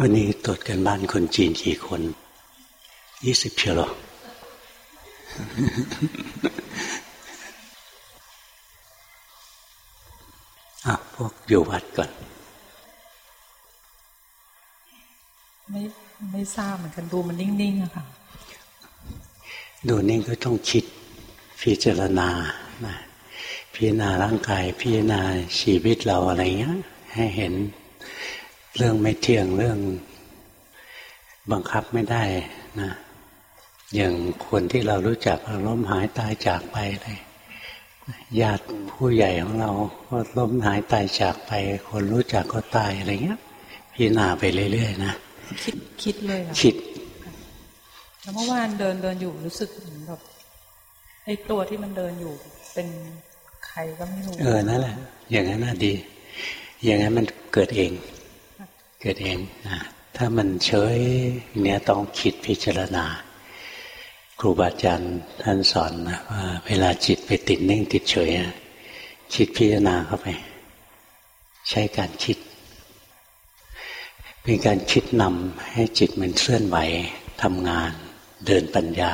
วันนี้ตรวจกันบ้านคนจีนกี่คนยี่สิบเชียวหรออะพวกอยู่วัดก่อน ไม่ไม่ทราบเหมือนกันดูมันนิ่งๆอะค่ะ ดูนิ่งก็ต้องคิดพิจารณานะพิจารณาร่างกาย พิจารณาชีวิตเราอะไรเงี้ย ให้เห็น เรื่องไม่เที่ยงเรื่องบังคับไม่ได้นะอย่างคนที่เรารู้จักล้มหายตายจากไปเลยญาติผู้ใหญ่ของเราก็ล้มหายตายจากไป คนรู้จักก็ตายอะไรเงี้ยพิจารณาไปเรื่อยๆนะคิดคิดเลยอะคิดแล้วเมื่อวานเดินเดินอยู่รู้สึกเหมือนแบบไอ้ตัวที่มันเดินอยู่ เป็นใครก็ไม่รู้เออนั่นแหละ อย่างนั้นน่ะดี อย่างนั้นมันเกิดเอง เกิดเองนะถ้ามันเฉยเนี่ยต้องคิดพิจารณา ครูบาอาจารย์ท่านสอนนะว่าเวลาจิตไปติดนิ่งติดเฉยคิดพิจารณาเข้าไป ใช้การคิด เป็นการคิดนำให้จิตมันเคลื่อนไหวทำงาน เดินปัญญา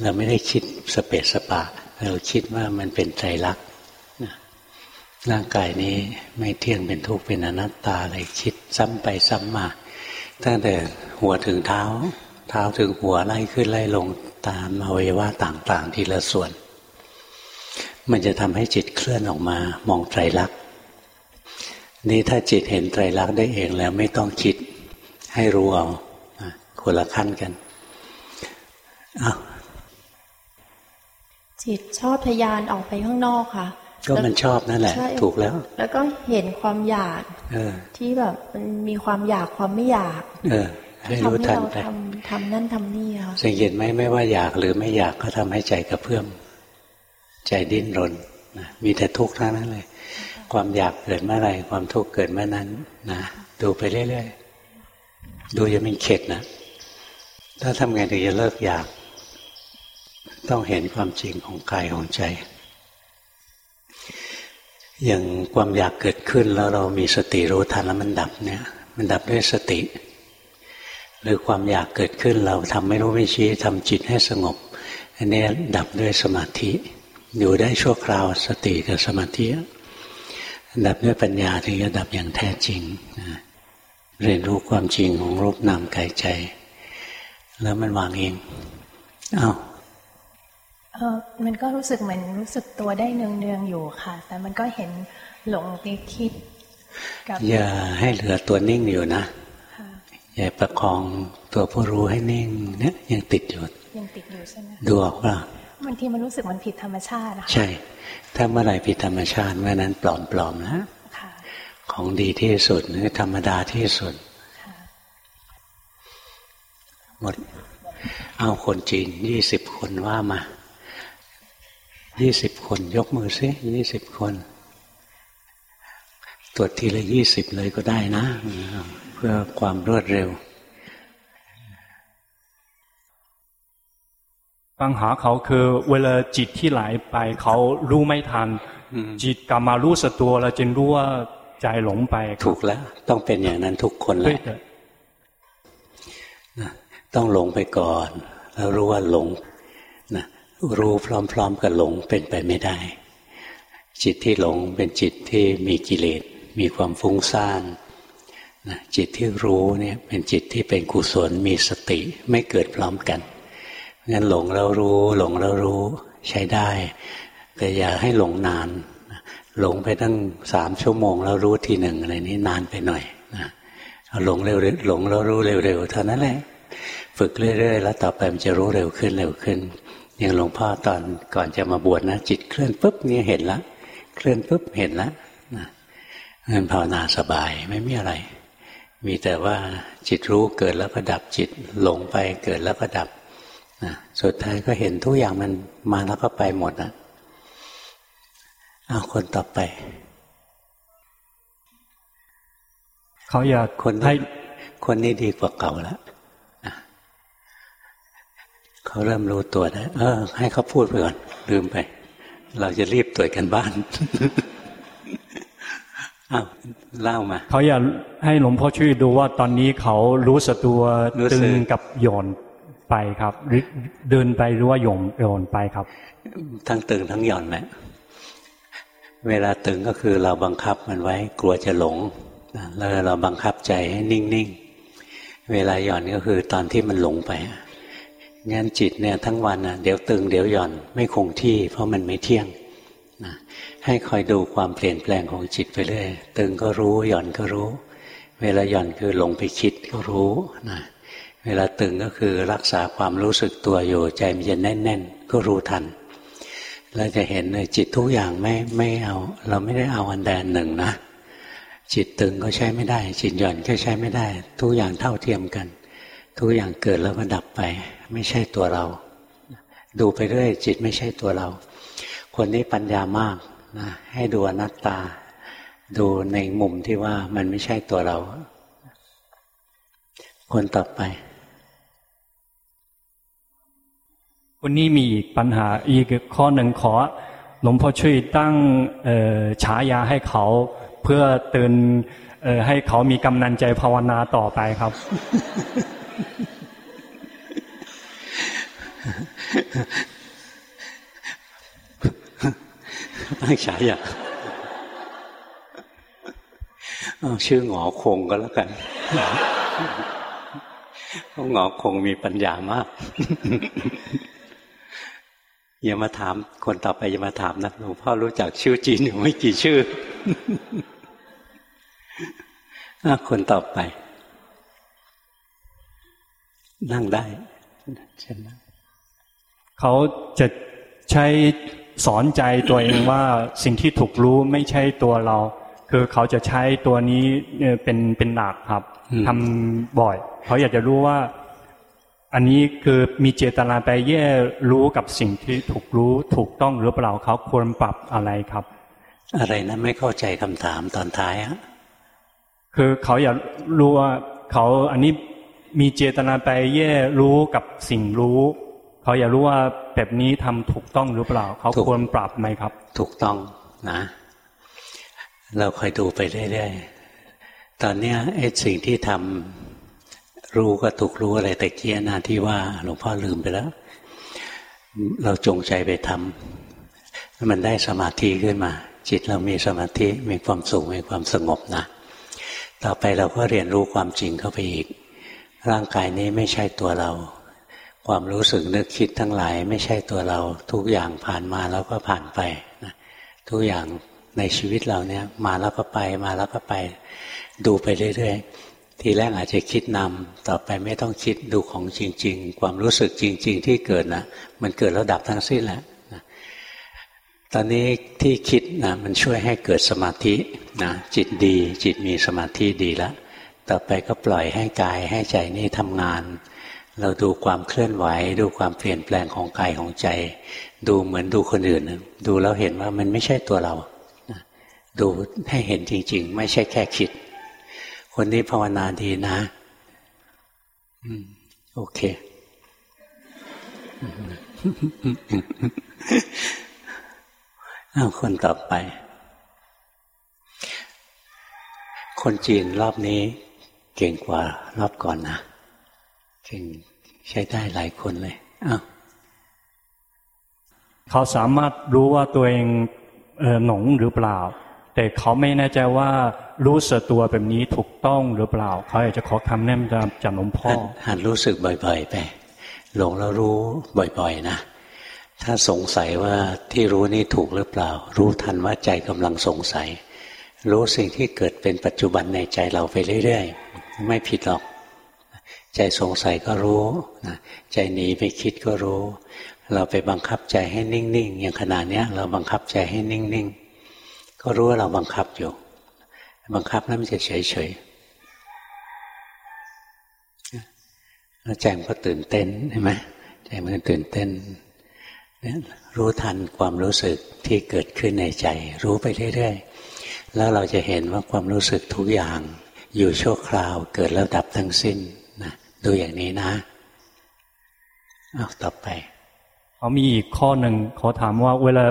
เราไม่ได้คิดสเปสสปะ เราคิดว่ามันเป็นใจรัก ร่างกายนี้ไม่เที่ยงเป็นทุกข์เป็นอนัตตาอะไรคิดซ้ำไปซ้ำมา ตั้งแต่หัวถึงเท้า เท้าถึงหัวไล่ขึ้นไล่ลงตามอวัยวะต่าง ๆ ทีละส่วน มันจะทำให้จิตเคลื่อนออกมามองไตรลักษณ์นี่ถ้าจิตเห็นไตรลักษณ์ได้เองแล้วไม่ต้องคิดให้รู้เอาคนละขั้นกันอ้าวจิตชอบทยานออกไปข้างนอกค่ะ ก็มันชอบนั่นแหละ ถูกแล้ว แล้วก็เห็นความอยากที่แบบมันมีความอยากความไม่อยากเออให้รู้ทันไปทำทำนั่นทำนี่ค่ะสังเกตไหมไม่ว่าอยากหรือไม่อยากก็ทำให้ใจกระเพื่อมใจดิ้นรนนะมีแต่ทุกข์ทั้งนั้นเลย ความอยากเกิดเมื่อไรความทุกข์เกิดเมื่อนั้นนะดูไปเรื่อยๆดูจะไม่เข็ดนะถ้าทำไงถึงจะเลิกอยาก ต้องเห็นความจริงของกายของใจ อย่างความอยากเกิดขึ้นแล้วเรามีสติรู้ทันแล้วมันดับเนี่ย มันดับด้วยสติ หรือความอยากเกิดขึ้นเราทำไม่รู้ไม่ชี้ทำจิตให้สงบ อันนี้ดับด้วยสมาธิ อยู่ได้ชั่วคราวสติกับสมาธิดับด้วยปัญญาถึงจะดับอย่างแท้จริงเรียนรู้ความจริงของรูปนามกายใจ แล้วมันวางเองอา้าว เออมันก็รู้สึกเหมือนรู้สึกตัวได้เนืองเนืองอยู่ค่ะ แต่มันก็เห็นหลงไปคิดกับอย่าให้เหลือตัวนิ่งอยู่นะอย่าประคองตัวผู้รู้ให้นิ่งเนี่ยยังติดอยู่ยังติดอยู่ใช่ไหมดูออกว่าบางทีมันรู้สึกมันผิดธรรมชาติใช่ ถ้าเมื่อไหร่ผิดธรรมชาติเมื่อนั้นปลอมๆนะของดีที่สุดคือธรรมดาที่สุดหมด เอาคนจีนยี่สิบคนว่ามา ยี่สิบคน ยกมือซิยี่สิบคน ตรวจทีละยี่สิบเลยก็ได้นะ เพื่อความรวดเร็ว ปัญหาเขาคือ เวลาจิตที่ไหลไปเขารู้ไม่ทัน จิตกลับมารู้สตัวแล้วจึงรู้ว่าใจหลงไป ถูกแล้ว ต้องเป็นอย่างนั้นทุกคนแหละต้องหลงไปก่อน แล้วรู้ว่าหลง รู้พร้อม ๆกับหลงเป็นไปไม่ได้ จิตที่หลงเป็นจิตที่มีกิเลสมีความฟุ้งซ่านจิตที่รู้เนี่ยเป็นจิตที่เป็นกุศลมีสติไม่เกิดพร้อมกันงั้นหลงแล้วรู้ หลงแล้วรู้ใช้ได้ แต่อย่าให้หลงนาน หลงไปตั้งสามชั่วโมง แล้วรู้ทีหนึ่งอะไรนี้นานไปหน่อยนะหลงเร็วหลงแล้วรู้เร็วๆเท่านั้นแหละ ฝึกเรื่อยๆ แล้วต่อไปมันจะรู้เร็วขึ้นเร็วขึ้น อย่างหลวงพ่อตอนก่อนจะมาบวชนะ จิตเคลื่อนปุ๊บนี่เห็นละ เคลื่อนปุ๊บเห็นละนะงั้นภาวนาสบายไม่มีอะไร มีแต่ว่าจิตรู้เกิดแล้วก็ดับจิตหลงไปเกิดแล้วก็ดับนะสุดท้ายก็เห็นทุกอย่างมันมาแล้วก็ไปหมดนะเอาคนต่อไป เขาอยากคนให้คนนี้ดีกว่าเก่าแล้ว เขาเริ่มรู้ตัวได้เออ ให้เขาพูดไปก่อน ลืมไป เราจะรีบตรวจกันบ้านอ้าวเล่ามาเขาอยากให้หลวงพ่อช่วยดูว่าตอนนี้เขารู้สึกตัวตึงกับหย่อนไปครับหรือเดินไปหรือว่าหย่อนหย่อนไปครับ ทั้งตึงทั้งหย่อนแหละเวลาตึงก็คือเราบังคับมันไว้ กลัวจะหลงแล้วเราบังคับใจให้นิ่งๆเวลาหย่อนก็คือตอนที่มันหลงไป งั้นจิตเนี่ยทั้งวันนะเดี๋ยวตึงเดี๋ยวหย่อนไม่คงที่ เพราะมันไม่เที่ยงนะให้คอยดูความเปลี่ยนแปลงของจิตไปเรื่อยตึงก็รู้หย่อนก็รู้ เวลาหย่อนคือหลงไปคิดก็รู้นะเวลาตึงก็คือรักษาความรู้สึกตัวอยู่ใจมันจะแน่น ๆ ก็รู้ทันเราจะเห็นเลยจิตทุกอย่างไม่ไม่เอา เราไม่ได้เอาอันใดอันหนึ่งนะ จิตตึงก็ใช้ไม่ได้ จิตหย่อนก็ใช้ไม่ได้ ทุกอย่างเท่าเทียมกัน ทุกอย่างเกิดแล้วก็ดับไป ไม่ใช่ตัวเรา ดูไปเรื่อยจิตไม่ใช่ตัวเรา คนนี้ปัญญามากนะให้ดูอนัตตา ดูในมุมที่ว่ามันไม่ใช่ตัวเรา คนต่อไปวันนี้มีปัญหาอีกข้อหนึ่งขอหลวงพ่อช่วยตั้งฉายาให้เขาเพื่อเตือนให้เขามีกำนันใจภาวนาต่อไปครับ ตั้งฉายาชื่อหงอคงก็แล้วกันเพราะหงอคงมีปัญญามาก อย่ามาถามคนต่อไปอย่ามาถามนะหลวงพ่อรู้จักชื่อจีนอยู่ไม่กี่ชื่อคนต่อไป นั่งได้เช่นนั้นเขาจะใช้สอนใจตัวเองว่าสิ่งที่ถูกรู้ไม่ใช่ตัวเรา คือเขาจะใช้ตัวนี้เป็นเป็นหลักครับทำบ่อย เขาอยากจะรู้ว่า อันนี้คือมีเจตนาไปแย่รู้กับสิ่งที่ถูกรู้ถูกต้องหรือเปล่าเขาควรปรับอะไรครับ อะไรนะไม่เข้าใจคำถามตอนท้ายอะคือเขาอยากรู้ว่าเขาอันนี้ มีเจตนาไปแย่รู้กับสิ่งรู้เขาอยากรู้ว่าแบบนี้ทำถูกต้องหรือเปล่า เขาควรปรับไหมครับ ถูกต้องนะ เราคอยดูไปเรื่อยๆตอนนี้ไอ้สิ่งที่ทำรู้ก็ถูกรู้อะไรแต่เกี้ยนาที่ว่าหลวงพ่อลืมไปแล้ว เราจงใจไปทำมันได้สมาธิขึ้นมา จิตเรามีสมาธิมีความสุขมีความสงบนะ ต่อไปเราก็เรียนรู้ความจริงเข้าไปอีก ร่างกายนี้ไม่ใช่ตัวเรา ความรู้สึกนึกคิดทั้งหลายไม่ใช่ตัวเรา ทุกอย่างผ่านมาแล้วก็ผ่านไปนะทุกอย่างในชีวิตเราเนี่ย มาแล้วก็ไปมาแล้วก็ไป ดูไปเรื่อยๆ ทีแรกอาจจะคิดนำต่อไปไม่ต้องคิดดูของจริง ๆ ความรู้สึกจริง ๆ ที่เกิดนะมันเกิดแล้วดับทั้งสิ้นแหละนะตอนนี้ที่คิดนะมันช่วยให้เกิดสมาธินะจิตดี จิตมีสมาธิดีแล้ว ต่อไปก็ปล่อยให้กายให้ใจนี่ทำงาน เราดูความเคลื่อนไหว ดูความเปลี่ยนแปลงของกายของใจ ดูเหมือนดูคนอื่น ดูแล้วเห็นว่ามันไม่ใช่ตัวเรา ดูให้เห็นจริง ๆ ไม่ใช่แค่คิด คนนี้ภาวนาดีนะอโอเค เอาคนต่อไป คนจีนรอบนี้ เก่งกว่ารอบก่อนนะเก่งใช้ได้หลายคนเลยอ้าวเขาสามารถรู้ว่าตัวเองหนงหรือเปล่า แต่เขาไม่แน่ใจว่ารู้สึกตัวแบบนี้ถูกต้องหรือเปล่า เขาอยากจะขอคำแนะนำจากหลวงพ่อหันรู้สึกบ่อยๆไปหลงแล้วรู้บ่อยๆนะถ้าสงสัยว่าที่รู้นี่ถูกหรือเปล่า รู้ทันว่าใจกำลังสงสัย รู้สิ่งที่เกิดเป็นปัจจุบันในใจเราไปเรื่อยๆ ไม่ผิดหรอก ใจสงสัยก็รู้นะใจหนีไปคิดก็รู้ เราไปบังคับใจให้นิ่งๆอย่างขนาดนี้เราบังคับใจให้นิ่งๆก็รู้ว่าเราบังคับอยู่ บังคับแล้วมันจะเฉยเฉยแล้วใจมันก็ตื่นเต้นใช่ไหมใจมันตื่นเต้นรู้ทันความรู้สึกที่เกิดขึ้นในใจ รู้ไปเรื่อยๆแล้วเราจะเห็นว่าความรู้สึกทุกอย่าง อยู่ชั่วคราวเกิดแล้วดับทั้งสิ้นนะดูอย่างนี้นะเอาต่อไปเขามีอีกข้อหนึ่งเขาถามว่าเวลา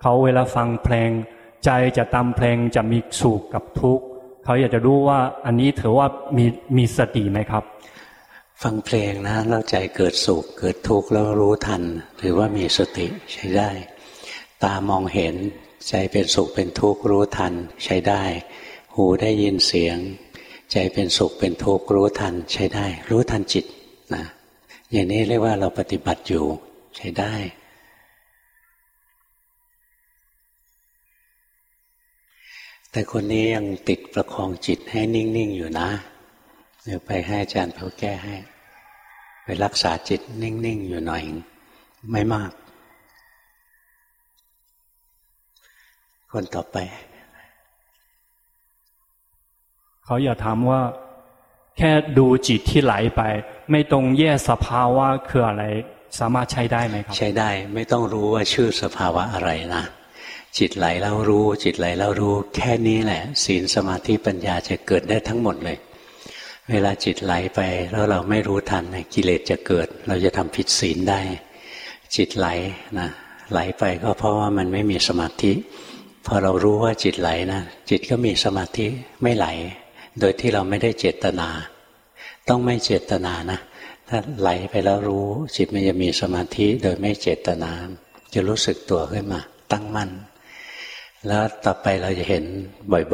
เขาเวลาฟังเพลง ใจจะตามเพลงจะมีสุขกับทุกข์เขาอยากจะรู้ว่าอันนี้ถือว่ามีมีสติไหมครับ ฟังเพลงนะแล้วใจเกิดสุขเกิดทุกข์แล้วรู้ทันหรือว่ามีสติใช้ได้ ตามองเห็นใจเป็นสุขเป็นทุกข์รู้ทันใช้ได้ หูได้ยินเสียง ใจเป็นสุขเป็นทุกข์รู้ทันใช้ได้ รู้ทันจิตนะอย่างนี้เรียกว่าเราปฏิบัติอยู่ใช้ได้ แต่คนนี้ยังติดประคองจิตให้นิ่ง ๆ อยู่นะเดี๋ยวไปให้อาจารย์เขาแก้ให้ ไปรักษาจิตนิ่ง ๆ อยู่หน่อย ไม่มาก คนต่อไป เขาอยากถามว่า แค่ดูจิตที่ไหลไป ไม่ตรงแยกสภาวะคืออะไร สามารถใช้ได้ไหมครับ ใช้ได้ไม่ต้องรู้ว่าชื่อสภาวะอะไรนะจิตไหลแล้วรู้ จิตไหลแล้วรู้ แค่นี้แหละ ศีลสมาธิปัญญาจะเกิดได้ทั้งหมดเลย เวลาจิตไหลไปแล้วเราไม่รู้ทันกิเลสจะเกิด เราจะทำผิดศีลได้ จิตไหลนะไหลไปก็เพราะว่ามันไม่มีสมาธิพอเรารู้ว่าจิตไหลนะจิตก็มีสมาธิไม่ไหล โดยที่เราไม่ได้เจตนา ต้องไม่เจตนานะ ถ้าไหลไปแล้วรู้จิตมันจะมีสมาธิโดยไม่เจตนา จะรู้สึกตัวขึ้นมา ตั้งมั่น แล้วต่อไปเราจะเห็น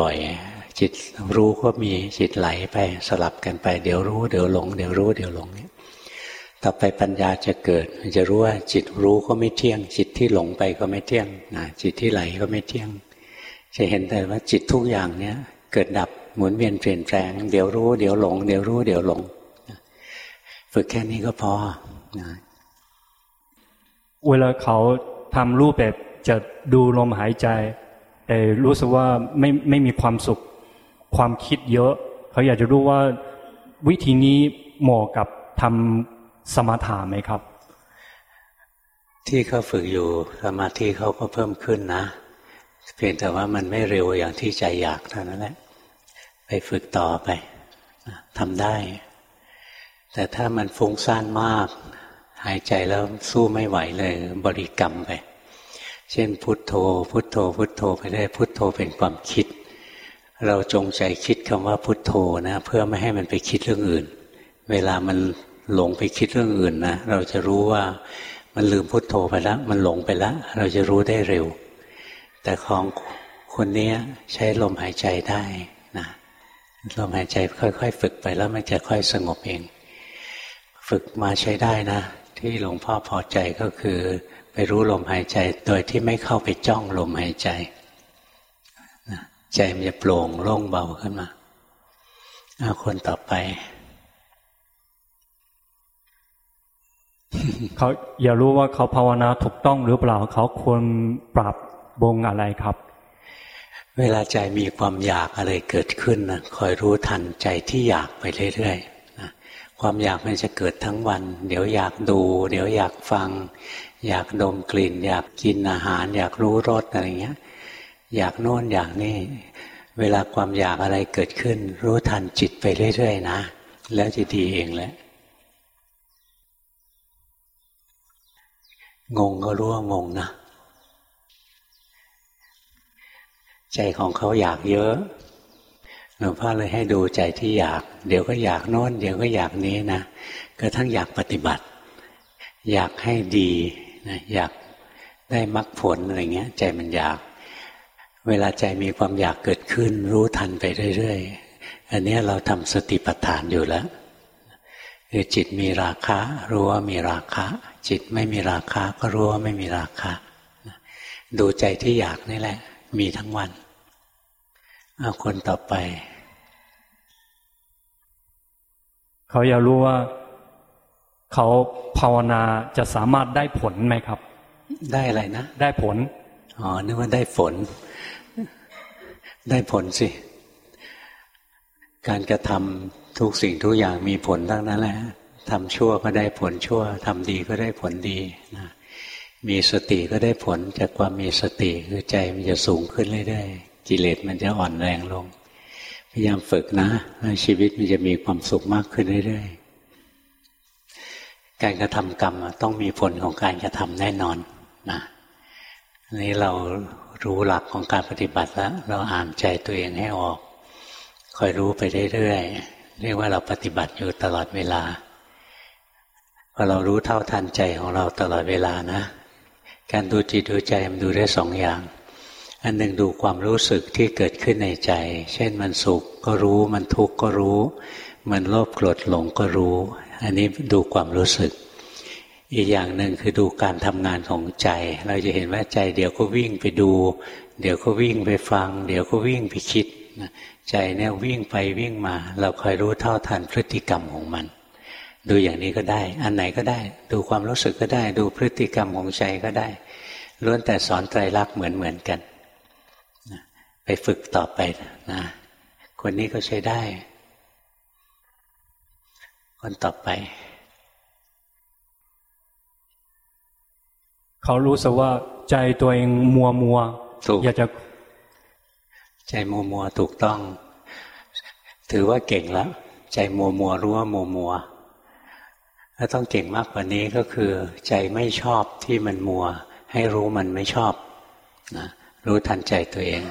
บ่อยๆ จิตรู้ก็มีจิตไหลไปสลับกันไป เดี๋ยวรู้เดี๋ยวหลง เดี๋ยวรู้เดี๋ยวหลงเนี่ยต่อไปปัญญาจะเกิดมันจะรู้ว่าจิตรู้ก็ไม่เที่ยง จิตที่หลงไปก็ไม่เที่ยงนะจิตที่ไหลก็ไม่เที่ยง จะเห็นแต่ว่าจิตทุกอย่างเนี้ยเกิดดับ หมุนเวียนเปลี่ยนแปลง เดี๋ยวรู้เดี๋ยวหลง เดี๋ยวรู้เดี๋ยวหลงฝึกแค่นี้ก็พอนะเวลาเขาทำรูปแบบจะดูลมหายใจ แต่รู้สึกว่าไม่ไม่มีความสุข ความคิดเยอะ เขาอยากจะรู้ว่าวิธีนี้เหมาะกับทำสมาธิไหมครับ ที่เขาฝึกอยู่สมาธิเขาก็เพิ่มขึ้นนะ เพียงแต่ว่ามันไม่เร็วอย่างที่ใจอยากเท่านั้นแหละ ไปฝึกต่อไปทำได้ แต่ถ้ามันฟุ้งซ่านมาก หายใจแล้วสู้ไม่ไหวเลยบริกรรมไป เช่นพุทโธ พุทโธ พุทโธไปได้พุทโธเป็นความคิด เราจงใจคิดคำว่าพุทโธนะ เพื่อไม่ให้มันไปคิดเรื่องอื่น เวลามันหลงไปคิดเรื่องอื่นนะเราจะรู้ว่ามันลืมพุทโธไปแล้วมันหลงไปแล้วเราจะรู้ได้เร็ว แต่ของคนนี้ใช้ลมหายใจได้ ลมหายใจค่อย ๆ ฝึกไปแล้วมันจะค่อยสงบเอง ฝึกมาใช้ได้นะ ที่หลวงพ่อพอใจก็คือ ไปรู้ลมหายใจโดยที่ไม่เข้าไปจ้องลมหายใจใจมันจะโปร่งโล่งเบาขึ้นมาเอาคนต่อไปเขาอยากรู้ว่าเขาภาวนาถูกต้องหรือเปล่าเขาควรปรับบงอะไรครับ เวลาใจมีความอยากอะไรเกิดขึ้นนะคอยรู้ทันใจที่อยากไปเรื่อยๆนะความอยากมันจะเกิดทั้งวัน เดี๋ยวอยากดู เดี๋ยวอยากฟัง อยากดมกลิ่น อยากกินอาหาร อยากรู้รสอะไรเงี้ย อยากโน่นอยากนี่ เวลาความอยากอะไรเกิดขึ้น รู้ทันจิตไปเรื่อยๆนะ แล้วจะดีเองแหละงงก็รู้ว่างงนะ ใจของเขาอยากเยอะหลวงพ่อเลยให้ดูใจที่อยาก เดี๋ยวก็อยากโน่นเดี๋ยวก็อยากนี้นะกระทั่งอยากปฏิบัติ อยากให้ดีนะอยากได้มรรคผลอะไรเงี้ย ใจมันอยาก เวลาใจมีความอยากเกิดขึ้น รู้ทันไปเรื่อยๆอันนี้เราทำสติปัฏฐานอยู่แล้วคือจิตมีราคะ รู้ว่ามีราคะ จิตไม่มีราคะ ก็รู้ว่าไม่มีราคะดูใจที่อยากนี่แหละ มีทั้งวัน เอาคนต่อไป เขาอยากรู้ว่า เขาภาวนาจะสามารถได้ผลไหมครับ ได้อะไรนะ ได้ผล อ๋อ นึกว่าได้ฝนได้ผลสิ การกระทำทุกสิ่งทุกอย่างมีผลทั้งนั้นแหละทำชั่วก็ได้ผลชั่วทำดีก็ได้ผลดีนะมีสติก็ได้ผลจากความมีสติคือใจมันจะสูงขึ้นเรื่อยๆ กิเลสมันจะอ่อนแรงลง พยายามฝึกนะชีวิตมันจะมีความสุขมากขึ้นเรื่อยๆการกระทำกรรมต้องมีผลของการกระทำแน่นอนนะนี้เรารู้หลักของการปฏิบัติแล้ว เราอ่านใจตัวเองให้ออกคอยรู้ไปเรื่อยๆเรียกว่าเราปฏิบัติอยู่ตลอดเวลาพอเรารู้เท่าทันใจของเราตลอดเวลานะ การดูจิตดูใจมันดูได้สองอย่าง อันหนึ่งดูความรู้สึกที่เกิดขึ้นในใจ เช่นมันสุขก็รู้มันทุกข์ก็รู้ มันโลภโกรธหลงก็รู้ อันนี้ดูความรู้สึก อีกอย่างหนึ่งคือดูการทำงานของใจ เราจะเห็นว่าใจ เดี๋ยวก็วิ่งไปดู เดี๋ยวก็วิ่งไปฟัง เดี๋ยวก็วิ่งไปคิดใจเนี่ยวิ่งไปวิ่งมา เราคอยรู้เท่าทันพฤติกรรมของมัน ดูอย่างนี้ก็ได้ อันไหนก็ได้ ดูความรู้สึกก็ได้ ดูพฤติกรรมของใจก็ได้ล้วนแต่สอนไตรลักษณ์เหมือนเหมือนกัน ไปฝึกต่อไปนะคนนี้ก็ใช้ได้ คนต่อไป เขารู้สึกว่าใจตัวเองมัวมัวอยากจะใจมัวมัวถูกต้อง ถือว่าเก่งแล้วใจมัวมัวรู้ว่ามัวมัวถ้าต้องเก่งมากกว่านี้ก็คือ ใจไม่ชอบที่มันมัว ให้รู้มันไม่ชอบนะรู้ทันใจตัวเอง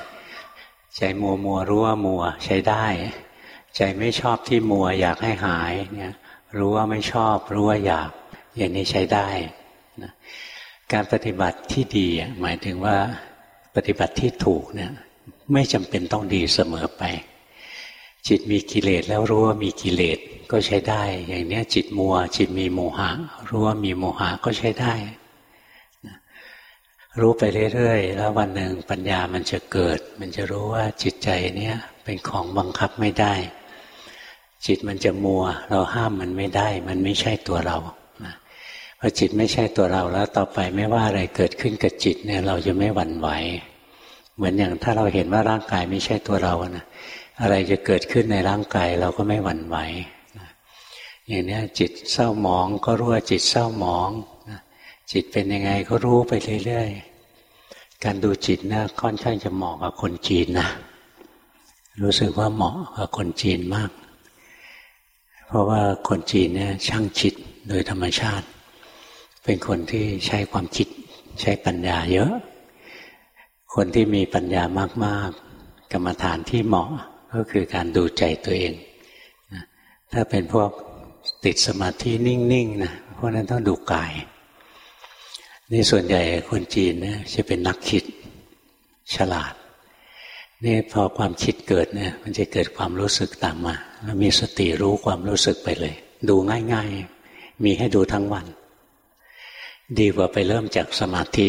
ใจมัวมัวรู้ว่ามัว ใช้ได้ ใจไม่ชอบที่มัวอยากให้หายเนี่ยรู้ว่าไม่ชอบรู้ว่าอยากอย่างนี้ใช้ได้นะการปฏิบัติที่ดีหมายถึงว่าปฏิบัติที่ถูกเนี่ยไม่จำเป็นต้องดีเสมอไป จิตมีกิเลสแล้วรู้ว่ามีกิเลสก็ใช้ได้ อย่างนี้จิตมัว จิตมีโมหะรู้ว่ามีโมหะก็ใช้ได้ รู้ไปเรื่อยๆ แล้ววันหนึ่งปัญญามันจะเกิด มันจะรู้ว่าจิตใจเนี้ยเป็นของบังคับไม่ได้ จิตมันจะมัว เราห้ามมันไม่ได้ มันไม่ใช่ตัวเราพอจิตไม่ใช่ตัวเราแล้วต่อไปไม่ว่าอะไรเกิดขึ้นกับจิตเนี่ย เราจะไม่หวั่นไหว เหมือนอย่างถ้าเราเห็นว่าร่างกายไม่ใช่ตัวเรานะอะไรจะเกิดขึ้นในร่างกายเราก็ไม่หวั่นไหวอย่างนี้จิตเศร้าหมองก็รู้ว่าจิตเศร้าหมอง จิตเป็นยังไงก็รู้ไปเรื่อยๆ การดูจิตนะค่อนข้างจะเหมาะกับคนจีนนะ รู้สึกว่าเหมาะกับคนจีนมาก เพราะว่าคนจีนเนี่ยช่างจิตโดยธรรมชาติ เป็นคนที่ใช้ความคิดใช้ปัญญาเยอะ คนที่มีปัญญามากๆ กรรมฐานที่เหมาะก็คือการดูใจตัวเอง ถ้าเป็นพวกติดสมาธินิ่งๆนะพวกนั้นต้องดูกาย นี่ส่วนใหญ่คนจีนเนี่ยจะเป็นนักคิดฉลาด นี่พอความคิดเกิดเนี่ย มันจะเกิดความรู้สึกตามมา แล้วมีสติรู้ความรู้สึกไปเลย ดูง่าย ๆ มีให้ดูทั้งวัน ดีกว่าไปเริ่มจากสมาธิ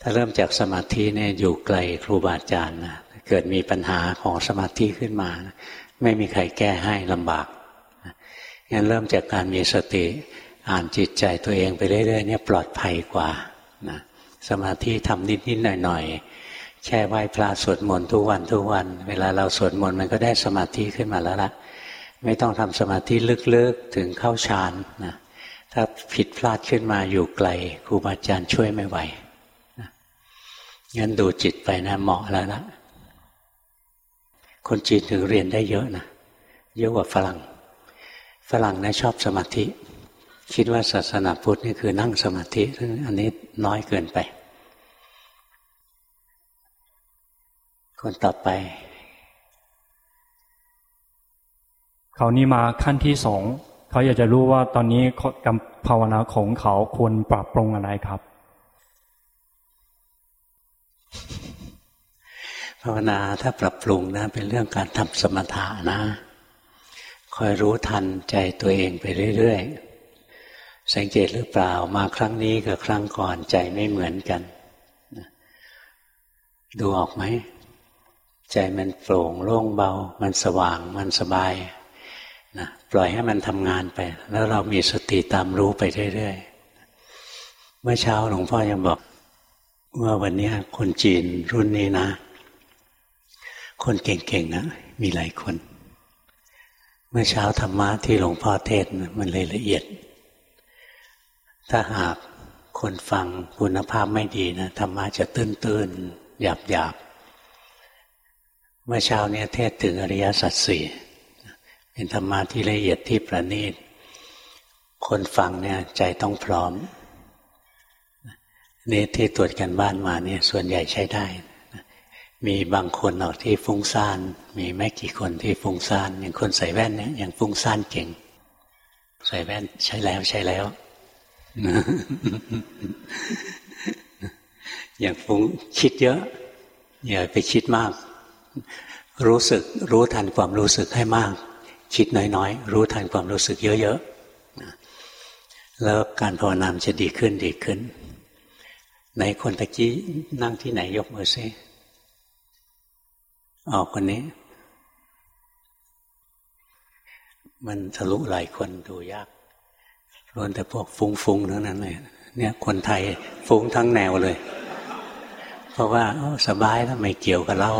ถ้าเริ่มจากสมาธิเนี่ยอยู่ไกลครูบาอาจารย์นะเกิดมีปัญหาของสมาธิขึ้นมา ไม่มีใครแก้ให้ลำบากงั้นเริ่มจากการมีสติ อ่านจิตใจตัวเองไปเรื่อยๆเนี่ยปลอดภัยกว่านะสมาธิทำนิดๆหน่อยๆแค่ไหว้พระสวดมนต์ทุกวันทุกวัน เวลาเราสวดมนต์มันก็ได้สมาธิขึ้นมาแล้วล่ะ ไม่ต้องทำสมาธิลึกๆถึงเข้าฌานนะถ้าผิดพลาดขึ้นมาอยู่ไกลครูบาอาจารย์ช่วยไม่ไหวงั้นดูจิตไปนะเหมาะแล้วนะคนจีนถึงเรียนได้เยอะนะเยอะกว่าฝรั่ง ฝรั่งนะชอบสมาธิ คิดว่าศาสนาพุทธนี่คือนั่งสมาธิซึ่งอันนี้น้อยเกินไป คนต่อไป เขานี่มาขั้นที่สองเขาอยากจะรู้ว่าตอนนี้การมภาวนาของเขาควรปรับปรุงอะไรครับ ภาวนาถ้าปรับปรุงนะ เป็นเรื่องการทำสมถะนะ คอยรู้ทันใจตัวเองไปเรื่อยๆ สังเกตหรือเปล่ามาครั้งนี้กับครั้งก่อนใจไม่เหมือนกัน ดูออกไหม ใจมันโปร่งโล่งเบา มันสว่างมันสบายนะปล่อยให้มันทำงานไป แล้วเรามีสติตามรู้ไปเรื่อยๆเมื่อเช้าหลวงพ่อยังบอกว่าวันนี้คนจีนรุ่นนี้นะ คนเก่งๆนะมีหลายคน เมื่อเช้าธรรมะที่หลวงพ่อเทศมันเลยละเอียด ถ้าหากคนฟังคุณภาพไม่ดีนะธรรมะจะตื้นๆหยาบๆเมื่อเช้าเนี้เทศถึงอริยสัจสี่เป็นธรรมะที่ละเอียดที่ประณีตคนฟังเนี่ยใจต้องพร้อมนี่ที่ตรวจกันบ้านมาเนี่ยส่วนใหญ่ใช้ได้ มีบางคนออกที่ฟุ้งซ่าน มีไม่กี่คนที่ฟุ้งซ่านอย่างคนใส่แว่นเนี่ยยังฟุ้งซ่านเก่ง ใส่แว่นใช้แล้วใช้แล้ว อย่าฟุ้งคิดเยอะ อย่าไปคิดมาก รู้สึกรู้ทันความรู้สึกให้มาก คิดน้อยๆ รู้ทันความรู้สึกเยอะๆแล้วการภาวนามจะดีขึ้นดีขึ้นไหนคนตะกี้นั่งที่ไหนยกมือซิออกคนนี้ มันทะลุหลายคนดูยาก ล้วนแต่พวกฟุ้งๆทั้งนั้นเลยเนี่ยคนไทยฟุ้งทั้งแนวเลย เพราะว่าสบายแล้วไม่เกี่ยวกับเรา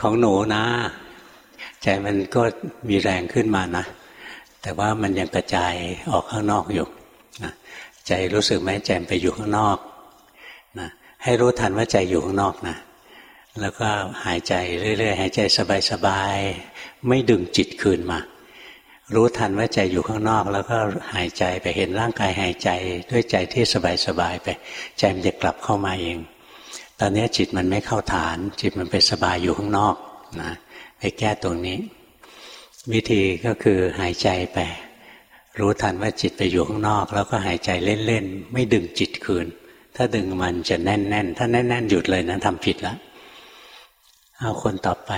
ของหนูนะ ใจมันก็มีแรงขึ้นมานะ แต่ว่ามันยังกระจายออกข้างนอกอยู่ใจรู้สึกไหมใจไปอยู่ข้างนอกนะให้รู้ทันว่าใจอยู่ข้างนอกนะแล้วก็หายใจเรื่อยๆหายใจสบายๆไม่ดึงจิตคืนมา รู้ทันว่าใจอยู่ข้างนอก แล้วก็หายใจไปเห็นร่างกายหายใจด้วยใจที่สบายๆไป ใจมันจะกลับเข้ามาเอง ตอนนี้จิตมันไม่เข้าฐาน จิตมันไปสบายอยู่ข้างนอกนะไปแก้ตรงนี้ วิธีก็คือหายใจไป รู้ทันว่าจิตไปอยู่ข้างนอก แล้วก็หายใจเล่นๆไม่ดึงจิตคืน ถ้าดึงมันจะแน่นๆถ้าแน่นๆหยุดเลยนะทำผิดแล้วเอาคนต่อไป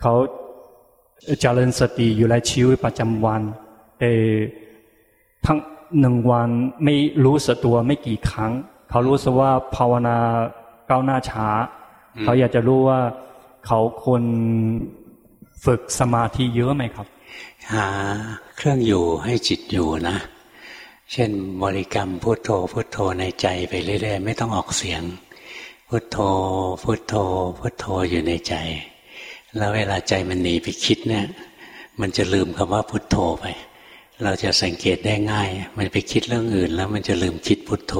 เขาเจริญสติอยู่ในชีวิตประจำวัน แต่ทั้งหนึ่งวันไม่รู้สึกตัวไม่กี่ครั้ง เขารู้สึกว่าภาวนาก้าวหน้าช้า เขาอยากจะรู้ว่าเขาควรฝึกสมาธิเยอะไหมครับ หาเครื่องอยู่ให้จิตอยู่นะ เช่นบริกรรมพุทโธพุทโธในใจไปเรื่อยๆ ไม่ต้องออกเสียง พุทโธพุทโธพุทโธอยู่ในใจ แล้วเวลาใจมันหนีไปคิดเนี่ย มันจะลืมคำว่าพุทโธไป เราจะสังเกตได้ง่าย มันไปคิดเรื่องอื่น แล้วมันจะลืมคิดพุทโธ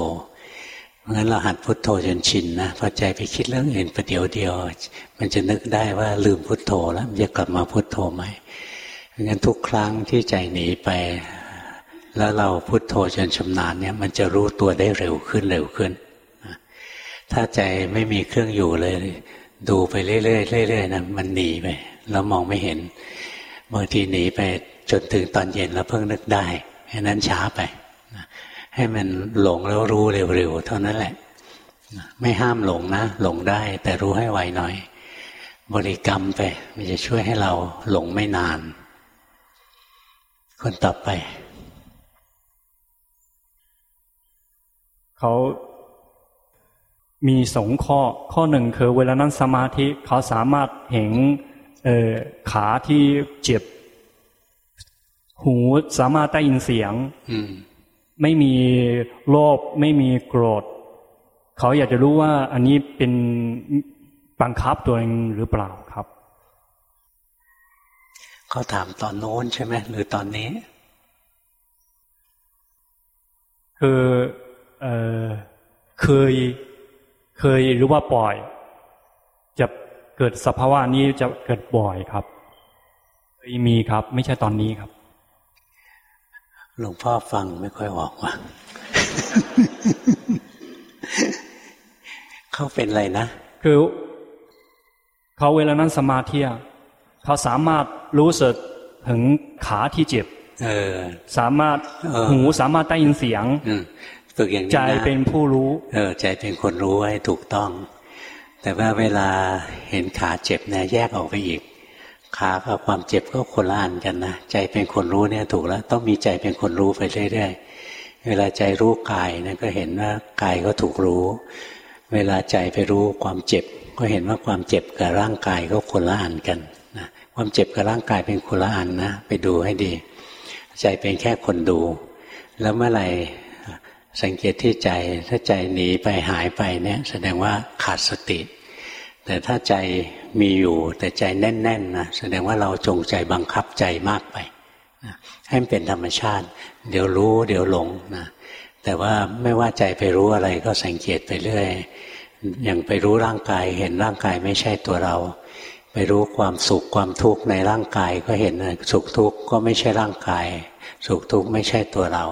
ราะงั้นเราหัดพุทโธจนชินนะพอใจไปคิดเรื่องอื่นประเดี๋ยวเดียว มันจะนึกได้ว่าลืมพุทโธแล้วมันจะกลับมาพุทโธไหมเพราะงั้นทุกครั้งที่ใจหนีไป แล้วเราพุทโธจนชำนาญเนี่ย มันจะรู้ตัวได้เร็วขึ้นเร็วขึ้น ถ้าใจไม่มีเครื่องอยู่เลย ดูไปเรื่อยๆเรื่อยๆนะมันหนีไปแล้วมองไม่เห็นบางทีหนีไปจนถึงตอนเย็นแล้วเพิ่งนึกได้แค่นั้นช้าไปให้มันหลงแล้วรู้เร็วๆเท่านั้นแหละ ไม่ห้ามหลงนะ หลงได้ แต่รู้ให้ไวหน่อย บริกรรมไป มันจะช่วยให้เราหลงไม่นาน คนต่อไป เขา มีสองข้อข้อหนึ่งคือเวลานั่งสมาธิเขาสามารถเห็นขาที่เจ็บ หูสามารถได้ยินเสียงไม่มีโลภไม่มีโกรธ เขาอยากจะรู้ว่าอันนี้เป็นบังคับตัวเองหรือเปล่าครับเขาถามตอนโน้นใช่ไหมหรือตอนนี้ คือเออเคย เคยหรือว่าปล่อย จะเกิดสภาวะนี้จะเกิดบ่อยครับ เคยมีครับ ไม่ใช่ตอนนี้ครับ หลวงพ่อฟังไม่ค่อยออกว่าเขาเป็นอะไรนะ คือเขาเวลานั้นสมาธิเขาสามารถรู้สึกถึงขาที่เจ็บเออสามารถหูสามารถได้ยินเสียง ฝึกอย่างนี้ใจเป็นผู้รู้ เออ ใจเป็นคนรู้ให้ถูกต้อง แต่ว่าเวลาเห็นขาเจ็บเนี่ยแยกออกไปอีก ขากับความเจ็บก็คนละอันกันนะใจเป็นคนรู้เนี่ยถูกแล้ว ต้องมีใจเป็นคนรู้ไปเรื่อยๆเวลาใจรู้กายเนี่ยก็เห็นว่ากายก็ถูกรู้ เวลาใจไปรู้ความเจ็บ ก็เห็นว่าความเจ็บกับร่างกายก็คนละอันกันนะความเจ็บกับร่างกายเป็นคนละอันนะไปดูให้ดี ใจเป็นแค่คนดู แล้วเมื่อไหร่ สังเกตที่ใจถ้าใจหนีไปหายไปเนี่ยแสดงว่าขาดสติ แต่ถ้าใจมีอยู่แต่ใจแน่นๆนะแสดงว่าเราจงใจบังคับใจมากไปให้มันเป็นธรรมชาติ เดี๋ยวรู้ เดี๋ยวหลงนะแต่ว่าไม่ว่าใจไปรู้อะไรก็สังเกตไปเรื่อยอย่างไปรู้ร่างกายเห็นร่างกายไม่ใช่ตัวเรา ไปรู้ความสุขความทุกข์ในร่างกายก็เห็นสุขทุกข์ก็ไม่ใช่ร่างกาย สุขทุกข์ไม่ใช่ตัวเรา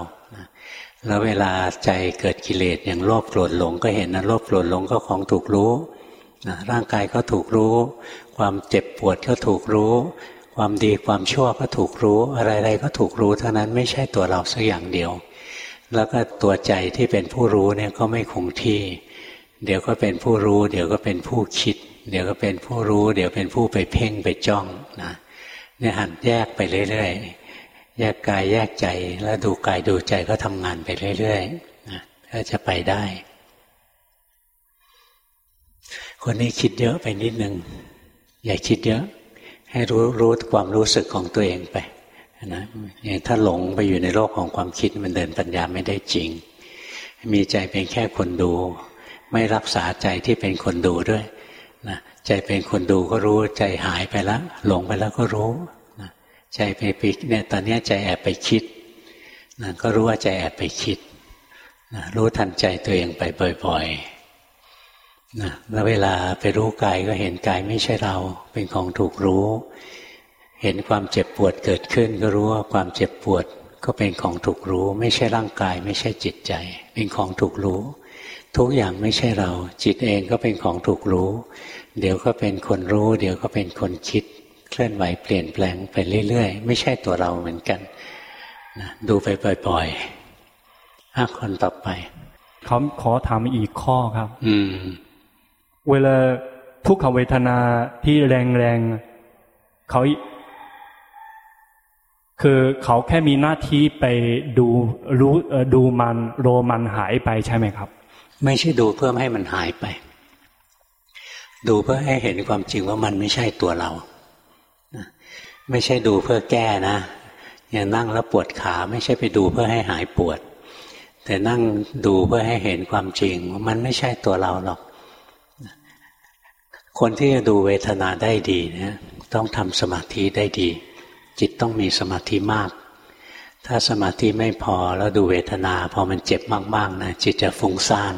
แล้วเวลาใจเกิดกิเลสอย่างโลภโกรธหลงก็เห็นนะโลภโกรธหลงก็ของถูกรู้ร่างกายก็ถูกรู้ ความเจ็บปวดก็ถูกรู้ ความดีความชั่วก็ถูกรู้ อะไรๆก็ถูกรู้เท่านั้นไม่ใช่ตัวเราสักอย่างเดียว แล้วก็ตัวใจที่เป็นผู้รู้เนี่ยก็ไม่คงที่ เดี๋ยวก็เป็นผู้รู้ เดี๋ยวก็เป็นผู้คิด เดี๋ยวก็เป็นผู้รู้ เดี๋ยวเป็นผู้ไปเพ่งไปจ้องนะเนี่ยหันแยกไปเรื่อยๆ แยกกายแยกใจแล้วดูกายดูใจก็ทำงานไปเรื่อยๆนะก็จะไปได้ คนนี้คิดเยอะไปนิดนึงอย่าคิดเยอะ ให้รู้รู้ความรู้สึกของตัวเองไปนะอย่างถ้าหลงไปอยู่ในโลกของความคิดมันเดินปัญญาไม่ได้จริง มีใจเป็นแค่คนดู ไม่รักษาใจที่เป็นคนดูด้วยนะใจเป็นคนดูก็รู้ ใจหายไปแล้วหลงไปแล้วก็รู้ ใจไปปิกเนี่ยตอนนี้ใจแอบไปคิดนะก็รู้ว่าใจแอบไปคิดนะรู้ทันใจตัวเองไปบ่อยๆนะแล้วเวลาไปรู้กายก็เห็นกายไม่ใช่เราเป็นของถูกรู้ เห็นความเจ็บปวดเกิดขึ้น ก็รู้ว่าความเจ็บปวดก็เป็นของถูกรู้ ไม่ใช่ร่างกาย ไม่ใช่จิตใจ เป็นของถูกรู้ ทุกอย่างไม่ใช่เรา จิตเองก็เป็นของถูกรู้ เดี๋ยวก็เป็นคนรู้ เดี๋ยวก็เป็นคนคิด เคลื่อนไหวเปลี่ยนแปลงไปเรื่อยๆ ไม่ใช่ตัวเราเหมือนกันนะดูไปบ่อยๆห้าคนต่อไปเขาขอถามอีกข้อครับ อืม เวลาทุกขเวทนาที่แรงแรงเขาคือเขาแค่มีหน้าที่ไปดูรู้ดูมันโรมันหายไปใช่ไหมครับ ไม่ใช่ดูเพื่อให้มันหายไป ดูเพื่อให้เห็นความจริงว่ามันไม่ใช่ตัวเรา ไม่ใช่ดูเพื่อแก้นะอย่างนั่งแล้วปวดขาไม่ใช่ไปดูเพื่อให้หายปวด แต่นั่งดูเพื่อให้เห็นความจริงว่ามันไม่ใช่ตัวเราหรอก คนที่จะดูเวทนาได้ดีเนี่ยต้องทำสมาธิได้ดี จิตต้องมีสมาธิมาก ถ้าสมาธิไม่พอแล้วดูเวทนา พอมันเจ็บมากๆนะจิตจะฟุ้งซ่าน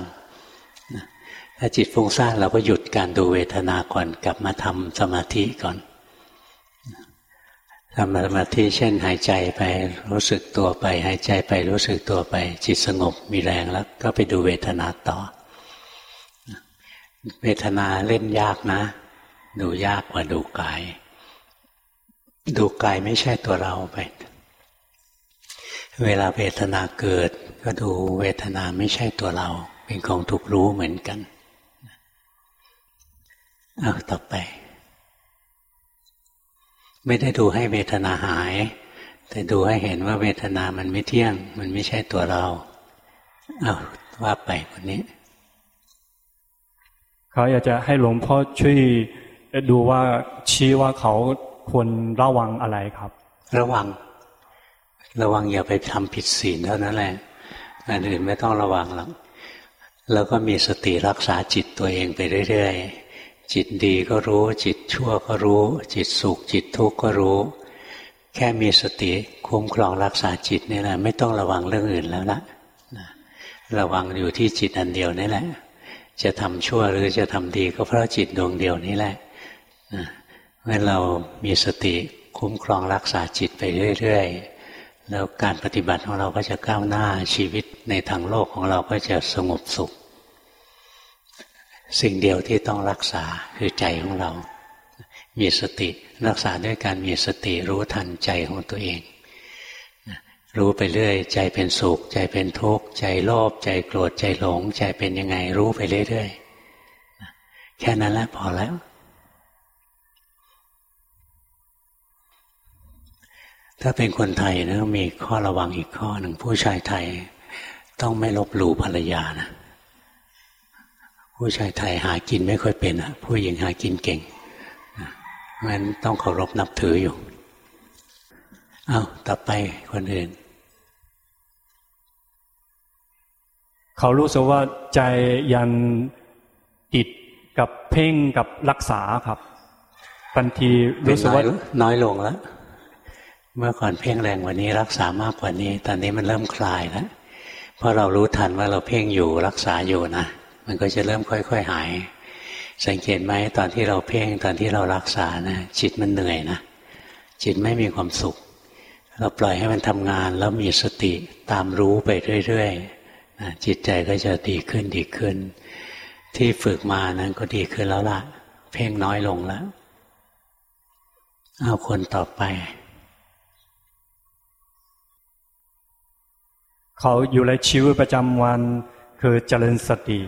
ถ้าจิตฟุ้งซ่านเราก็หยุดการดูเวทนาก่อนกลับมาทำสมาธิก่อน ทำสมาธิเช่น หายใจไปรู้สึกตัวไป หายใจไปรู้สึกตัวไป จิตสงบมีแรงแล้ว ก็ไปดูเวทนาต่อ เวทนาเล่นยากนะ ดูยากกว่าดูกาย ดูกายไม่ใช่ตัวเราไป เวลาเวทนาเกิด ก็ดูเวทนาไม่ใช่ตัวเรา เป็นของถูกรู้เหมือนกันเอาต่อไป ไม่ได้ดูให้เวทนาหาย แต่ดูให้เห็นว่าเวทนามันไม่เที่ยง มันไม่ใช่ตัวเราเอาว่าไปคนนี้ เขาอยากจะให้หลวงพ่อช่วยดูว่าชี้ว่าเขาควรระวังอะไรครับ ระวัง ระวังอย่าไปทำผิดศีลเท่านั้นแหละอันอื่นไม่ต้องระวังหรอกแล้วก็มีสติรักษาจิตตัวเองไปเรื่อยๆ จิตดีก็รู้ จิตชั่วก็รู้ จิตสุข จิตทุกข์ก็รู้ แค่มีสติคุ้มครองรักษาจิตนี่แหละไม่ต้องระวังเรื่องอื่นแล้วละระวังอยู่ที่จิตอันเดียวนี่แหละ จะทำชั่วหรือจะทำดีก็เพราะจิตดวงเดียวนี้แหละเมื่อเรามีสติคุ้มครองรักษาจิตไปเรื่อยๆ แล้วการปฏิบัติของเราก็จะก้าวหน้าชีวิตในทางโลกของเราก็จะสงบสุข สิ่งเดียวที่ต้องรักษาคือใจของเรา มีสติรักษาด้วยการมีสติรู้ทันใจของตัวเอง รู้ไปเรื่อย ใจเป็นสุข ใจเป็นทุกข์ ใจโลภใจโกรธใจหลง ใจเป็นยังไงรู้ไปเรื่อยๆแค่นั้นแหละพอแล้ว ถ้าเป็นคนไทยนะมีข้อระวังอีกข้อหนึ่งผู้ชายไทย ต้องไม่ลบหลู่ภรรยานะ ผู้ชายไทยหากินไม่ค่อยเป็นอะผู้หญิงหากินเก่งงั้นต้องเคารพนับถืออยู่ เอาต่อไปคนอื่น เขารู้สึกว่าใจยันติดกับเพ่งกับรักษาครับบางทีรู้สึกว่าน้อยลงแล้ว เมื่อก่อนเพ่งแรงกว่านี้รักษามากกว่านี้ ตอนนี้มันเริ่มคลายแล้วเพราะเรารู้ทันว่าเราเพ่งอยู่รักษาอยู่นะ มันก็จะเริ่มค่อย ๆ หาย สังเกตไหมตอนที่เราเพ่งตอนที่เรารักษานะจิตมันเหนื่อยนะจิตไม่มีความสุข เราปล่อยให้มันทำงานแล้วมีสติตามรู้ไปเรื่อยๆนะจิตใจก็จะดีขึ้นดีขึ้น ที่ฝึกมานั้นก็ดีขึ้นแล้วล่ะ เพ่งน้อยลงแล้วเอาคนต่อไป เขาอยู่ในชีวิตประจำวันคือเจริญสติ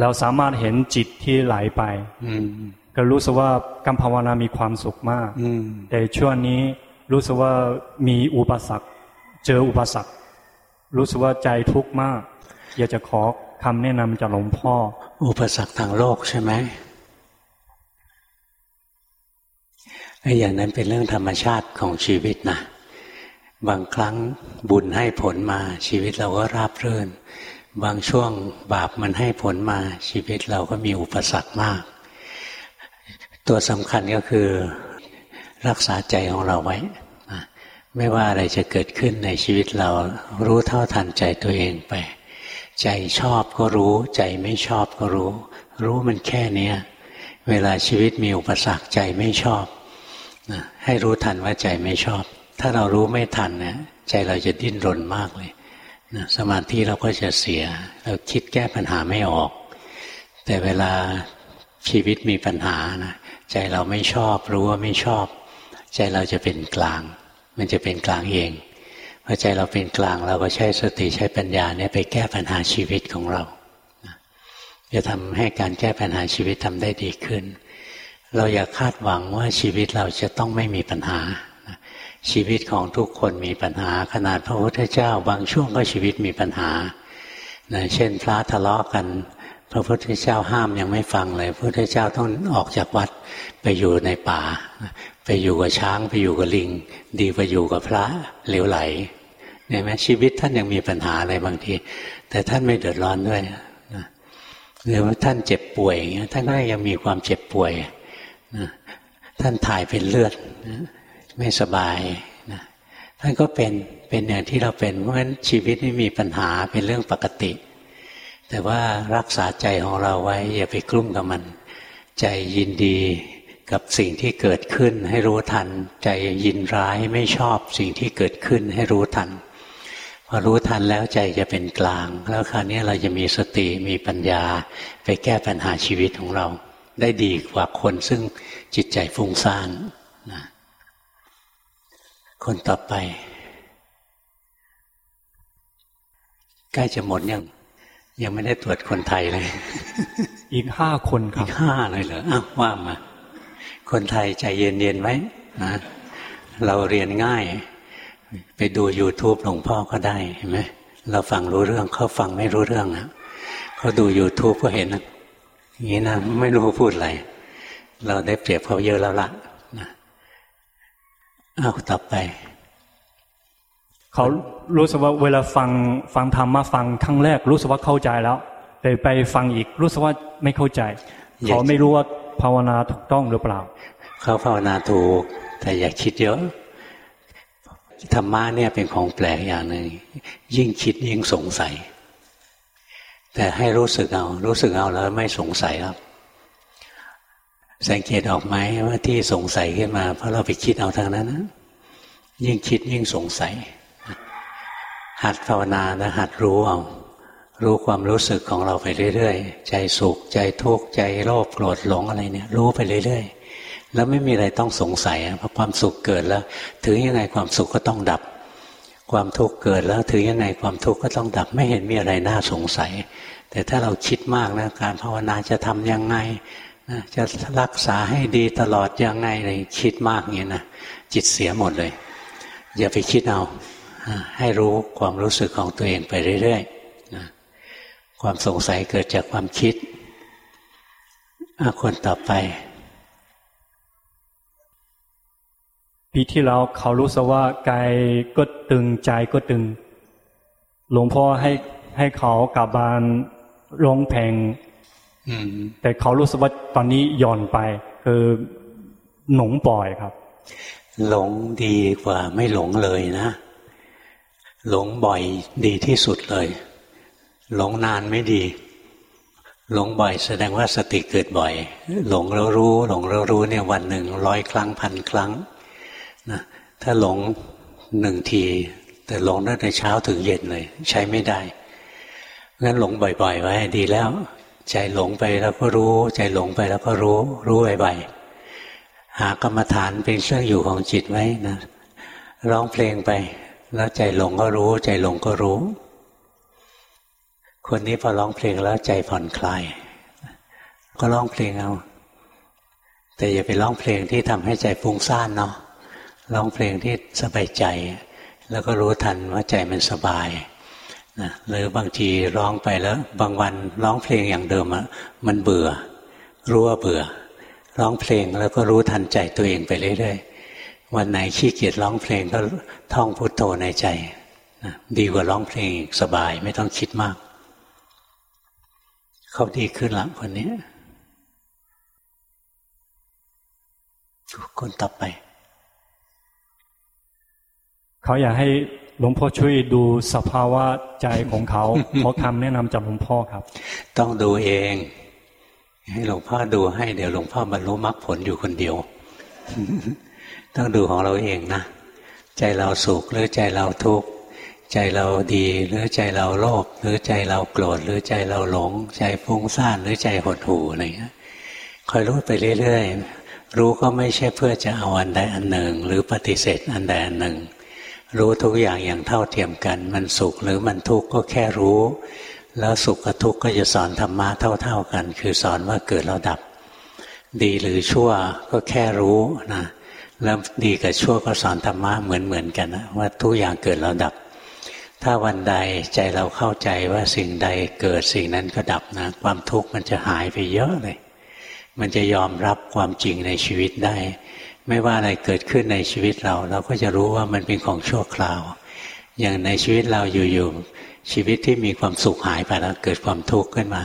เราสามารถเห็นจิตที่ไหลไปก็รู้สึกว่าการภาวนามีความสุขมากแต่ช่วงนี้รู้สึกว่ามีอุปสรรค เจออุปสรรค รู้สึกว่าใจทุกข์มาก อยากจะขอคำแนะนำจากหลวงพ่อ อุปสรรคทางโลกใช่ไหมไอ้อย่างนั้นเป็นเรื่องธรรมชาติของชีวิตนะ บางครั้งบุญให้ผลมาชีวิตเราก็ราบรื่น บางช่วงบาปมันให้ผลมาชีวิตเราก็มีอุปสรรคมาก ตัวสำคัญก็คือรักษาใจของเราไว้ ไม่ว่าอะไรจะเกิดขึ้นในชีวิตเรารู้เท่าทันใจตัวเองไป ใจชอบก็รู้ ใจไม่ชอบก็รู้ รู้มันแค่นี้เวลาชีวิตมีอุปสรรคใจไม่ชอบให้รู้ทันว่าใจไม่ชอบ ถ้าเรารู้ไม่ทันเนี่ยใจเราจะดิ้นรนมากเลย สมาธิเราก็จะเสีย เราคิดแก้ปัญหาไม่ออก แต่เวลาชีวิตมีปัญหานะใจเราไม่ชอบรู้ว่าไม่ชอบ ใจเราจะเป็นกลาง มันจะเป็นกลางเองพอใจเราเป็นกลางเราก็ใช้สติใช้ปัญญาเนี่ยไปแก้ปัญหาชีวิตของเราจะทำให้การแก้ปัญหาชีวิตทำได้ดีขึ้น เราอย่าคาดหวังว่าชีวิตเราจะต้องไม่มีปัญหา ชีวิตของทุกคนมีปัญหา ขนาดพระพุทธเจ้า บางช่วงก็ชีวิตมีปัญหานะเช่น พระทะเลาะกัน พระพุทธเจ้าห้ามยังไม่ฟังเลยพระพุทธเจ้าต้องออกจากวัดไปอยู่ในป่า ไปอยู่กับช้างไปอยู่กับลิง ดีกว่าอยู่กับพระเหลวไหลเนี่ยไหมชีวิตท่านยังมีปัญหาอะไรบางที แต่ท่านไม่เดือดร้อนด้วยนะหรือว่าท่านเจ็บป่วยอย่างเงี้ยท่านก็ยังมีความเจ็บป่วยนะท่านถ่ายเป็นเลือดนะ ไม่สบายนะท่านก็เป็นเป็นอย่างที่เราเป็น เพราะฉะนั้นชีวิตไม่มีปัญหาเป็นเรื่องปกติ แต่ว่ารักษาใจของเราไว้ อย่าไปกลุ้มกับมัน ใจยินดีกับสิ่งที่เกิดขึ้นให้รู้ทัน ใจยินร้ายไม่ชอบสิ่งที่เกิดขึ้นให้รู้ทันพอรู้ทันแล้วใจจะเป็นกลาง แล้วคราวนี้เราจะมีสติมีปัญญาไปแก้ปัญหาชีวิตของเรา ได้ดีกว่าคนซึ่งจิตใจฟุ้งซ่าน คนต่อไปใกล้จะหมดยังยังไม่ได้ตรวจคนไทยเลย อีกห้าคนครับ อีกห้าเลยเหรออ้าวว่ามา คนไทยใจเย็นๆไว้นะเราเรียนง่าย ไปดู YouTube หลวงพ่อก็ได้เห็นไหมเราฟังรู้เรื่องเขาฟังไม่รู้เรื่องนะเขาดู YouTube ก็เห็นนะอย่างนี้นะไม่รู้พูดอะไร เราได้เปรียบเขาเยอะแล้วละ่ะ เอาต่อไป เขารู้สึกว่าเวลาฟังฟังธรรมมาฟังครั้งแรก รู้สึกว่าเข้าใจแล้ว แต่ไปฟังอีกรู้สึกว่าไม่เข้าใจ เขาไม่รู้ว่าภาวนาถูกต้องหรือเปล่า เขาภาวนาถูก แต่อย่าคิดเยอะธรรมะเนี่ยเป็นของแปลกอย่างหนึ่งยิ่งคิดยิ่งสงสัย แต่ให้รู้สึกเอา รู้สึกเอาแล้วไม่สงสัยครับ สังเกตออกไหมว่าที่สงสัยขึ้นมา เพราะเราไปคิดเอาทางนั้นนะยิ่งคิดยิ่งสงสัย หัดภาวนานะหัดรู้เอารู้ความรู้สึกของเราไปเรื่อยๆ ใจสุข ใจทุกข์ ใจโลภโกรธหลงอะไรเนี่ย รู้ไปเรื่อยๆ แล้วไม่มีอะไรต้องสงสัยเพราะความสุขเกิดแล้ว ถึงยังไงความสุขก็ต้องดับ ความทุกข์เกิดแล้วถึงยังไงความทุกข์ก็ต้องดับ ไม่เห็นมีอะไรน่าสงสัย แต่ถ้าเราคิดมากนะการภาวนาจะทำยังไง จะรักษาให้ดีตลอดยังไงเลยคิดมากเงี้ยนะจิตเสียหมดเลย อย่าไปคิดเอาให้รู้ความรู้สึกของตัวเองไปเรื่อยๆนะความสงสัยเกิดจากความคิดคนต่อไป ปีที่แล้วเขารู้สึกว่ากายก็ตึงใจก็ตึง หลวงพ่อให้ให้เขากลับบ้านร้องเพลง แต่เขารู้สึกว่าตอนนี้ย่อนไป คือหลงปล่อยครับ หลงดีกว่าไม่หลงเลยนะ หลงบ่อยดีที่สุดเลย หลงนานไม่ดี หลงบ่อยแสดงว่าสติเกิดบ่อย หลงแล้วรู้ หลงแล้วรู้เนี่ยวันหนึ่งร้อยครั้งพันครั้งนะถ้าหลงหนึ่งที แต่หลงตั้งแต่เช้าถึงเย็นเลย ใช้ไม่ได้งั้นหลงบ่อย ๆ ไว้ดีแล้ว ใจหลงไปแล้วก็รู้ ใจหลงไปแล้วก็รู้ รู้บ่อยๆหากรรมฐานเป็นเครื่องอยู่ของจิตไว้นะร้องเพลงไป แล้วใจหลงก็รู้ ใจหลงก็รู้ คนนี้พอร้องเพลงแล้วใจผ่อนคลาย ก็ร้องเพลงเอา แต่อย่าไปร้องเพลงที่ทำให้ใจฟุ้งซ่านเนาะร้องเพลงที่สบายใจ แล้วก็รู้ทันว่าใจมันสบาย นะหรือบางทีร้องไปแล้ว บางวันร้องเพลงอย่างเดิมอะมันเบื่อ รู้ว่าเบื่อ ร้องเพลงแล้วก็รู้ทันใจตัวเองไปเรื่อยๆวันไหนขี้เกียจร้องเพลงก็ท่องพุทโธในใจนะดีกว่าร้องเพลงสบายไม่ต้องคิดมาก เขาดีขึ้นละคนนี้คนต่อไป เขาอยากให้ หลวงพ่อช่วยดูสภาวะใจของเขาเพราะคำแนะนำจากหลวงพ่อครับ ต้องดูเอง ให้หลวงพ่อดูให้เดี๋ยวหลวงพ่อบรรลุมรรคผลอยู่คนเดียว ต้องดูของเราเองนะ ใจเราสุขหรือใจเราทุกข์ใจเราดีหรือใจเราโลภหรือใจเราโกรธหรือใจเราหลง ใจฟุ้งซ่านหรือใจหดหู่อะไรเงี้ยคอยรู้ไปเรื่อยๆรู้ก็ไม่ใช่เพื่อจะเอาอันใดอันหนึ่ง หรือปฏิเสธอันใดอันหนึ่ง รู้ทุกอย่างอย่างเท่าเทียมกัน มันสุขหรือมันทุกข์ก็แค่รู้ แล้วสุขกับทุกข์ก็จะสอนธรรมะเท่า ๆกัน คือสอนว่าเกิดแล้วดับ ดีหรือชั่วก็แค่รู้นะแล้วดีกับชั่วก็สอนธรรมะเหมือนๆกันนะว่าทุกอย่างเกิดแล้วดับ ถ้าวันใดใจเราเข้าใจว่าสิ่งใดเกิดสิ่งนั้นก็ดับนะความทุกข์มันจะหายไปเยอะเลย มันจะยอมรับความจริงในชีวิตได้ ไม่ว่าอะไรเกิดขึ้นในชีวิตเรา เราก็จะรู้ว่ามันเป็นของชั่วคราว อย่างในชีวิตเราอยู่ๆชีวิตที่มีความสุขหายไปแล้วเกิดความทุกข์ขึ้นมา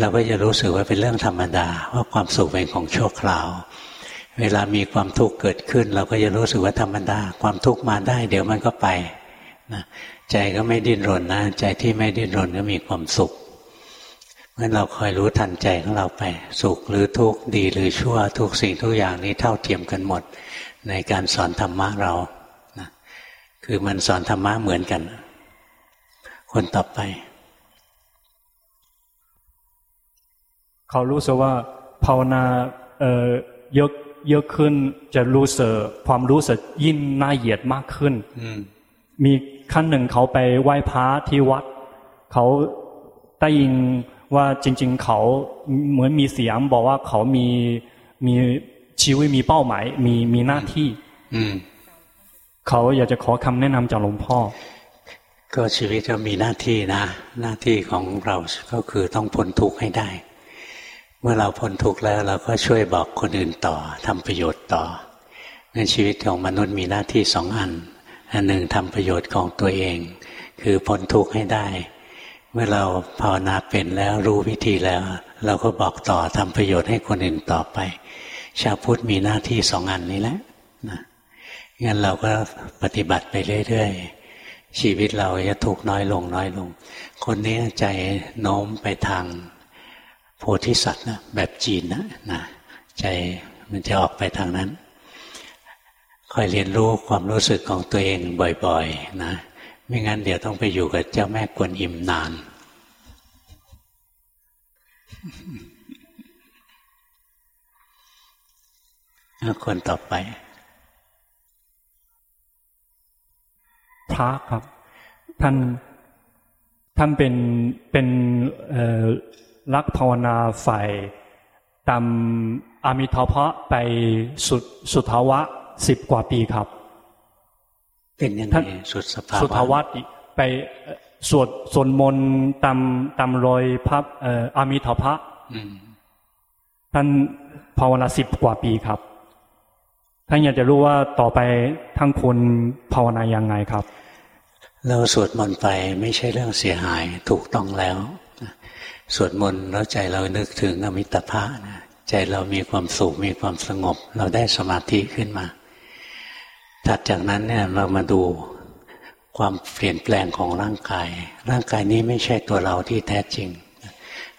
เราก็จะรู้สึกว่าเป็นเรื่องธรรมดาว่าความสุขเป็นของชั่วคราว เวลามีความทุกข์เกิดขึ้น เราก็จะรู้สึกว่าธรรมดา ความทุกข์มาได้ เดี๋ยวมันก็ไปนะใจก็ไม่ดิ้นรนนะใจที่ไม่ดิ้นรนก็มีความสุข เมื่อเราคอยรู้ทันใจของเราไป สุขหรือทุกข์ดีหรือชั่ว ทุกสิ่งทุกอย่างนี้เท่าเทียมกันหมด ในการสอนธรรมะเรานะคือมันสอนธรรมะเหมือนกัน คนต่อไป เขารู้สึกว่าภาวนาเอ่อเยอะเยอะขึ้นจะรู้สึกความรู้สึกยิ่งน่าเหยียดมากขึ้นมีขั้นหนึ่งเขาไปไหว้พระที่วัด เขาได้ยิน ว่าจริง ๆ เขาเหมือนมีเสียงบอกว่าเขามีมีชีวิตมีเป้าหมายมีมีหน้าที่ อืมเขาอยากจะขอคำแนะนำจากหลวงพ่อ ก็ชีวิตก็มีหน้าที่นะ หน้าที่ของเราก็คือต้องพ้นทุกข์ให้ได้ เมื่อเราพ้นทุกข์แล้ว เราก็ช่วยบอกคนอื่นต่อทำประโยชน์ต่อในชีวิตของมนุษย์มีหน้าที่สองอัน อันหนึ่งทำประโยชน์ของตัวเอง คือพ้นทุกข์ให้ได้ เมื่อเราภาวนาเป็นแล้วรู้วิธีแล้ว เราก็บอกต่อทำประโยชน์ให้คนอื่นต่อไป ชาวพุทธมีหน้าที่สองอันนี้แหละนะงั้นเราก็ปฏิบัติไปเรื่อยๆ ชีวิตเราจะทุกน้อยลงน้อยลง คนนี้ใจโน้มไปทางโพธิสัตว์นะแบบจีนนะนะใจมันจะออกไปทางนั้นคอยเรียนรู้ความรู้สึกของตัวเองบ่อย ๆ นะ ไม่งั้นเดี๋ยวต้องไปอยู่กับเจ้าแม่กวนอิมนาน คนต่อไป พระครับ ท่านท่านเป็นเป็นรักภาวนาฝ่ายตามอามิทพะไปสุดสุทาวะสิบกว่าปีครับ เป็นยังไงสุดสภาวะสุทาวะไปสวดสวดมนต์ตามตามรอยพระอามิทพะท่านภาวนาสิบกว่าปีครับท่านอยากจะรู้ว่าต่อไปทั้งคุณภาวนายังไงครับ เราสวดมนต์ไปไม่ใช่เรื่องเสียหายถูกต้องแล้วสวดมนต์แล้วใจเรานึกถึงอมิตรภะนะใจเรามีความสุขมีความสงบ เราได้สมาธิขึ้นมา ถัดจากนั้นเนี่ยเรามาดูความเปลี่ยนแปลงของร่างกาย ร่างกายนี้ไม่ใช่ตัวเราที่แท้จริง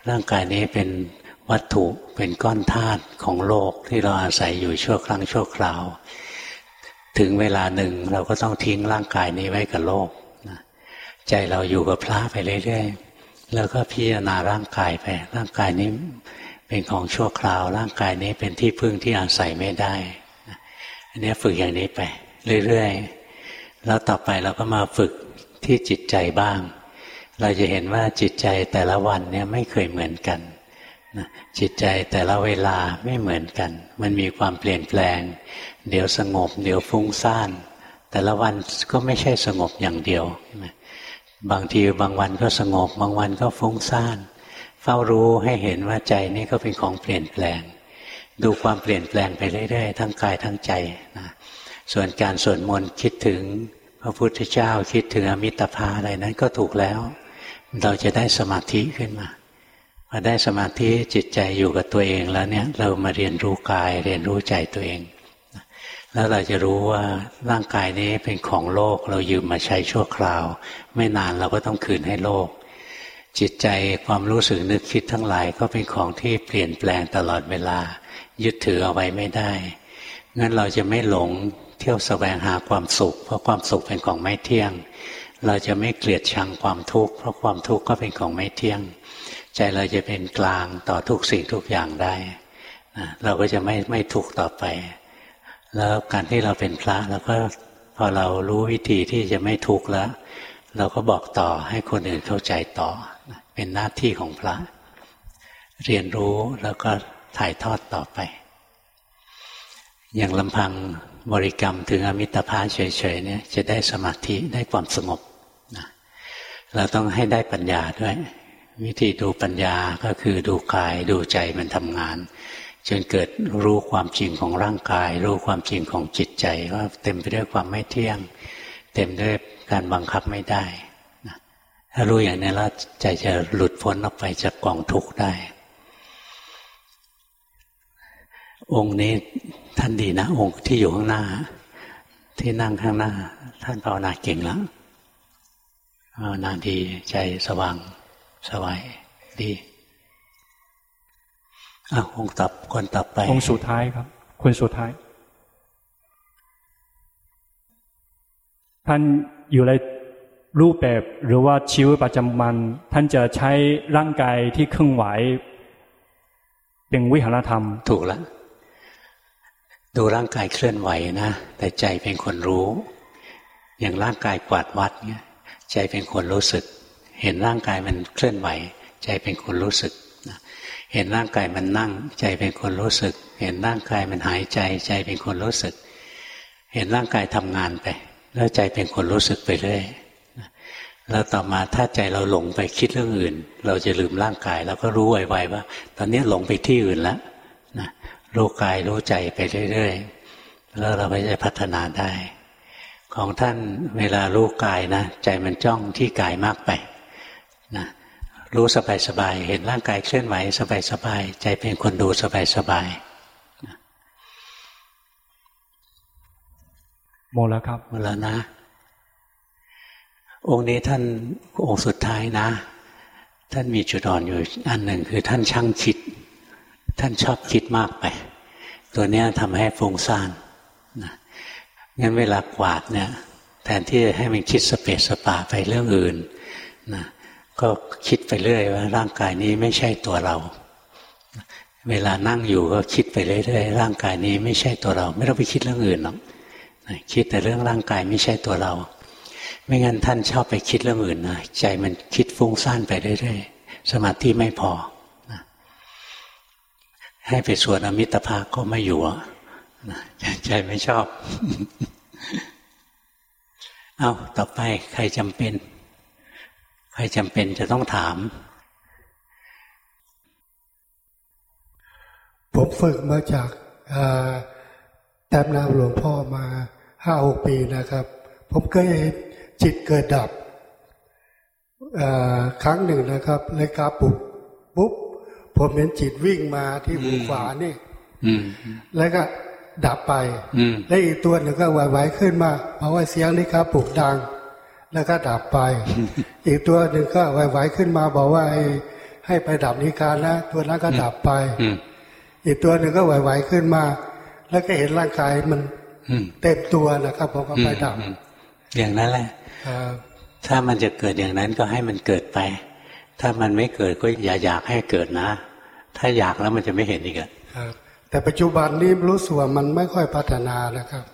ร่างกายนี้เป็นวัตถุเป็นก้อนธาตุของโลกที่เราอาศัยอยู่ชั่วครั้งชั่วคราว ถึงเวลาหนึ่งเราก็ต้องทิ้งร่างกายนี้ไว้กับโลกใจเราอยู่กับพระไปเรื่อยๆ แล้วก็พิจารณาร่างกายไป ร่างกายนี้เป็นของชั่วคราว ร่างกายนี้เป็นที่พึ่งที่อาศัยไม่ได้ อันนี้ฝึกอย่างนี้ไป เรื่อยๆ แล้วต่อไปเราก็มาฝึกที่จิตใจบ้าง เราจะเห็นว่าจิตใจแต่ละวันเนี่ยไม่เคยเหมือนกันจิตใจแต่ละเวลาไม่เหมือนกัน มันมีความเปลี่ยนแปลง เดี๋ยวสงบ เดี๋ยวฟุ้งซ่าน แต่ละวันก็ไม่ใช่สงบอย่างเดียว บางทีบางวันก็สงบ บางวันก็ฟุ้งซ่าน เฝ้ารู้ให้เห็นว่าใจนี่ก็เป็นของเปลี่ยนแปลง ดูความเปลี่ยนแปลงไปเรื่อยๆ ทั้งกายทั้งใจนะ ส่วนการสวดมนต์คิดถึงพระพุทธเจ้าคิดถึงอมิตรภาอะไรนั้นก็ถูกแล้ว เราจะได้สมาธิขึ้นมาพอได้สมาธิจิตใจอยู่กับตัวเองแล้วเนี่ย เรามาเรียนรู้กายเรียนรู้ใจตัวเอง แล้วเราจะรู้ว่าร่างกายนี้เป็นของโลกเรายืมมาใช้ชั่วคราว ไม่นานเราก็ต้องคืนให้โลก จิตใจความรู้สึกนึกคิดทั้งหลายก็เป็นของที่เปลี่ยนแปลงตลอดเวลา ยึดถือเอาไว้ไม่ได้งั้นเราจะไม่หลง เที่ยวสแสวงหาความสุข เพราะความสุขเป็นของไม่เที่ยง เราจะไม่เกลียดชังความทุกข์เพราะความทุกข์ก็เป็นของไม่เที่ยง ใจเราจะเป็นกลางต่อทุกสิ่งทุกอย่างได้เราก็จะไม่ไม่ทุกข์ต่อไป แล้วการที่เราเป็นพระเราก็พอเรารู้วิธีที่จะไม่ทุกข์แล้ว เราก็บอกต่อให้คนอื่นเข้าใจต่อ เป็นหน้าที่ของพระ เรียนรู้แล้วก็ถ่ายทอดต่อไป อย่างลำพัง บริกรรมถึงอมิตรภาพเฉยๆเนี่ยจะได้สมาธิได้ความสงบนะเราต้องให้ได้ปัญญาด้วย วิธีดูปัญญาก็คือดูกายดูใจมันทำงาน จนเกิดรู้ความจริงของร่างกาย รู้ความจริงของจิตใจว่าเต็มไปด้วยความไม่เที่ยง เต็มด้วยการบังคับไม่ได้ถ้ารู้อย่างนี้แล้วใจจะหลุดพ้นออกไปจากกองทุกข์ได้ องค์นี้ ท่านดีนะองค์ที่อยู่ข้างหน้า ที่นั่งข้างหน้า ท่านภาวนาเก่งแล้วภาวนาดีใจสว่างสวายดีอะองค์ตับคนตับไป องค์สุดท้ายครับคนสุดท้าย ท่านอยู่ในรูปแบบหรือว่าชีวิตประจำวัน ท่านจะใช้ร่างกายที่เคลื่อนไหว เป็นวิหารธรรม ถูกแล้ว ดูร่างกายเคลื่อนไหวนะแต่ใจเป็นคนรู้ อย่างร่างกายกวาดวัดเนี่ยใจเป็นคนรู้สึก เห็นร่างกายมันเคลื่อนไหว ใจเป็นคนรู้สึกเห็นร่างกายมันนั่ง ใจเป็นคนรู้สึก เห็นร่างกายมันหายใจ ใจเป็นคนรู้สึก เห็นร่างกายทำงานไป แล้วใจเป็นคนรู้สึกไปเรื่อยแล้วต่อมาถ้าใจเราหลงไปคิดเรื่องอื่น เราจะลืมร่างกายเราก็รู้ไวๆว่า ตอนนี้หลงไปที่อื่นแล้ว รู้กายรู้ใจไปเรื่อยๆแล้วเราก็จะพัฒนาได้ ของท่านเวลารู้กายนะ ใจมันจ้องที่กายมากไปนะรู้สบายสบายเห็นร่างกายเคลื่อนไหวสบายสบายใจเป็นคนดูสบายสบายหมดแล้วครับหมดแล้วนะ องค์นี้ท่านองค์สุดท้ายนะ ท่านมีจุดอ่อนอยู่อันหนึ่งคือท่านช่างคิด ท่านชอบคิดมากไป ตัวนี้ทำให้ฟุ้งซ่านนะงั้นเวลากวาดเนี่ย แทนที่จะให้มันคิดสเปสสปาไปเรื่องอื่นนะก็คิดไปเรื่อยว่าร่างกายนี้ไม่ใช่ตัวเรา เวลานั่งอยู่ก็คิดไปเรื่อยๆร่างกายนี้ไม่ใช่ตัวเรา ไม่ต้องไปคิดเรื่องอื่นหรอกคิดแต่เรื่องร่างกายไม่ใช่ตัวเรา ไม่งั้นท่านชอบไปคิดเรื่องอื่นนะใจมันคิดฟุ้งซ่านไปเรื่อยๆสมาธิไม่พอ ให้ไปสวดอมิตรภาก็ไม่อยู่ใจไม่ชอบ เอาต่อไปใครจำเป็น ใครจำเป็นจะต้องถาม ผมฝึกมาจากแต้มนาหลวงพ่อมาห้าหกปีนะครับ ผมเคยจิตเกิดดับครั้งหนึ่งนะครับเลยกาปุบปุ๊บ ผมเห็นจิตวิ่งมาที่หูขวานี่แล้วก็ดับไปแล้วอีกตัวหนึ่งก็ไหวๆขึ้นมาเพราะว่าเสียงนี่ครับปลุกดัง แล้วก็ดับไป อีกตัวหนึ่งก็ไหวๆขึ้นมาบอกว่าให้ไปดับนิการนะตัวนั้นก็ดับไปอีกตัวหนึ่งก็ไหวๆขึ้นมา แล้วก็เห็นร่างกายมันเต็มตัวนะครับผมก็ไปดับอย่างนั้นแหละถ้ามันจะเกิดอย่างนั้นก็ให้มันเกิดไป ถ้ามันไม่เกิดก็อย่าอยากให้เกิดนะ ถ้าอยากแล้วมันจะไม่เห็นอีกอะแต่ปัจจุบันนี้รู้สึกว่ามันไม่ค่อยพัฒนานะครับ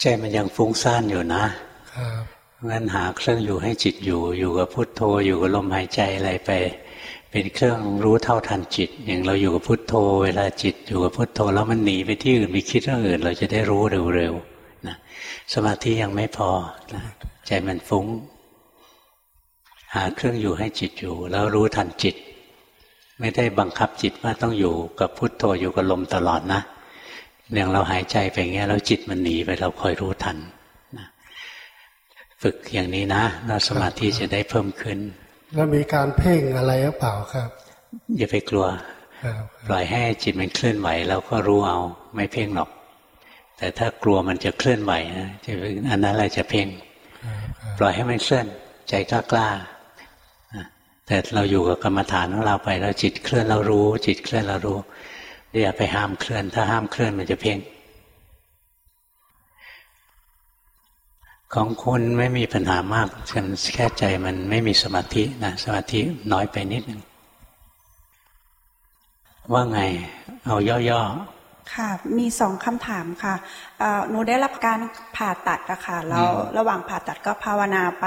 ใจมันยังฟุ้งซ่านอยู่นะครับงั้นหาเครื่องอยู่ให้จิตอยู่ อยู่กับพุทโธ อยู่กับลมหายใจอะไรไป เป็นเครื่องรู้เท่าทันจิต อย่างเราอยู่กับพุทโธ เวลาจิตอยู่กับพุทโธ แล้วมันหนีไปที่อื่นไปคิดเรื่องอื่น เราจะได้รู้เร็วๆนะสมาธิยังไม่พอนะใจมันฟุ้ง หาเครื่องอยู่ให้จิตอยู่ แล้วรู้ทันจิต ไม่ได้บังคับจิตว่าต้องอยู่กับพุทโธอยู่กับลมตลอดนะอย่างเราหายใจไปเงี้ยแล้วจิตมันหนีไปเราคอยรู้ทันฝึกอย่างนี้นะแล้วสมาธิจะได้เพิ่มขึ้น แล้วมีการเพ่งอะไรหรือเปล่าครับ อย่าไปกลัวปล่อยให้จิตมันเคลื่อนไหวแล้วก็รู้เอาไม่เพ่งหรอก แต่ถ้ากลัวมันจะเคลื่อนไหวนะจะอันนั้นอะไรจะเพ่งปล่อยให้มันเคลื่อนใจกล้ากล้า แต่เราอยู่กับกรรมฐานของเราไปแล้วจิตเคลื่อนเรารู้ จิตเคลื่อนเรารู้อย่าไปห้ามเคลื่อน ถ้าห้ามเคลื่อนมันจะเพ่งของคุณไม่มีปัญหามากแค่ใจมันไม่มีสมาธินะสมาธิน้อยไปนิดนึงว่าไง เอาย่อๆ ค่ะมีสองคำถามค่ะหนูได้รับการผ่าตัดอะค่ะแล้วระหว่างผ่าตัดก็ภาวนาไป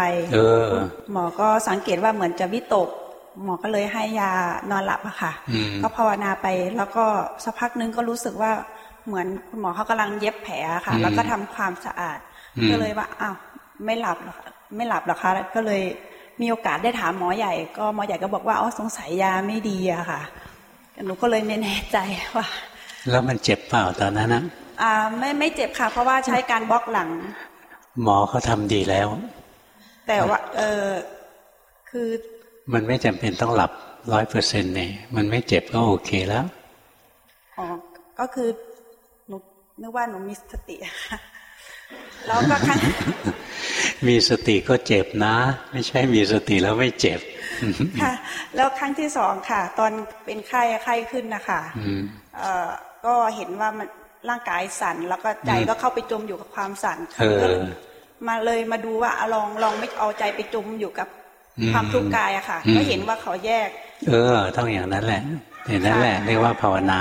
หมอก็สังเกตว่าเหมือนจะวิตก หมอก็เลยให้ยานอนหลับอะค่ะ ก็ภาวนาไปแล้วก็สักพักนึงก็รู้สึกว่าเหมือนคุณหมอเขากำลังเย็บแผลค่ะ แล้วก็ทำความสะอาด ก็เลยว่าอ้าวไม่หลับหรอไม่หลับหรอคะก็เลยมีโอกาสได้ถามหมอใหญ่ ก็หมอใหญ่ก็บอกว่าอ๋อสงสัยยาไม่ดีอะค่ะหนูก็เลยไม่แน่ใจว่า แล้วมันเจ็บเปล่าตอนนั้นนะอ่าไม่ไม่เจ็บค่ะ เพราะว่าใช้การบล็อกหลัง หมอเขาทาดีแล้ว แต่ว่า เออคือ มันไม่จำเป็นต้องหลับร้อยเปอร์เซ็นต์เนี่ยมันไม่เจ็บก็โอเคแล้วอ๋อก็คือหนูนึกว่าหนูมีสติค่ะแล้วก็ครั้งมีสติก็เจ็บนะ ไม่ใช่มีสติแล้วไม่เจ็บค่ะ แล้วครั้งที่สองค่ะ ตอนเป็นไข้ไข้ขึ้นนะคะ ก็เห็นว่ามันร่างกายสั่นแล้วก็ใจก็เข้าไปจมอยู่กับความสั่นมาเลยมาดูว่าลองลองไม่เอาใจไปจมอยู่กับความทุกข์กายอะค่ะ ก็เห็นว่าเขาแยก เออ ต้องอย่างนั้นแหละเห็นนั้นแหละเรียกว่าภาวนา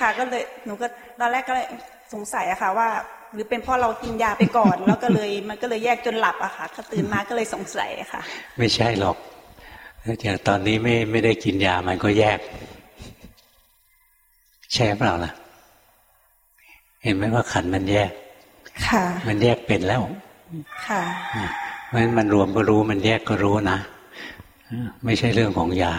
ค่ะก็เลยหนูก็ตอนแรกก็เลยสงสัยอะค่ะว่า หรือเป็นเพราะเรากินยาไปก่อน แล้วก็เลยมันก็เลยแยกจนหลับอะค่ะตื่นมาก็เลยสงสัยค่ะ ไม่ใช่หรอกอย่างตอนนี้ไม่ไม่ได้กินยามันก็แยก ใช่เปล่าล่ะ เห็นไหมว่าขันมันแยก ค่ะ มันแยกเป็นแล้ว ค่ะเพราะฉะนั้นมันรวมก็รู้มันแยกก็รู้นะไม่ใช่เรื่องของยา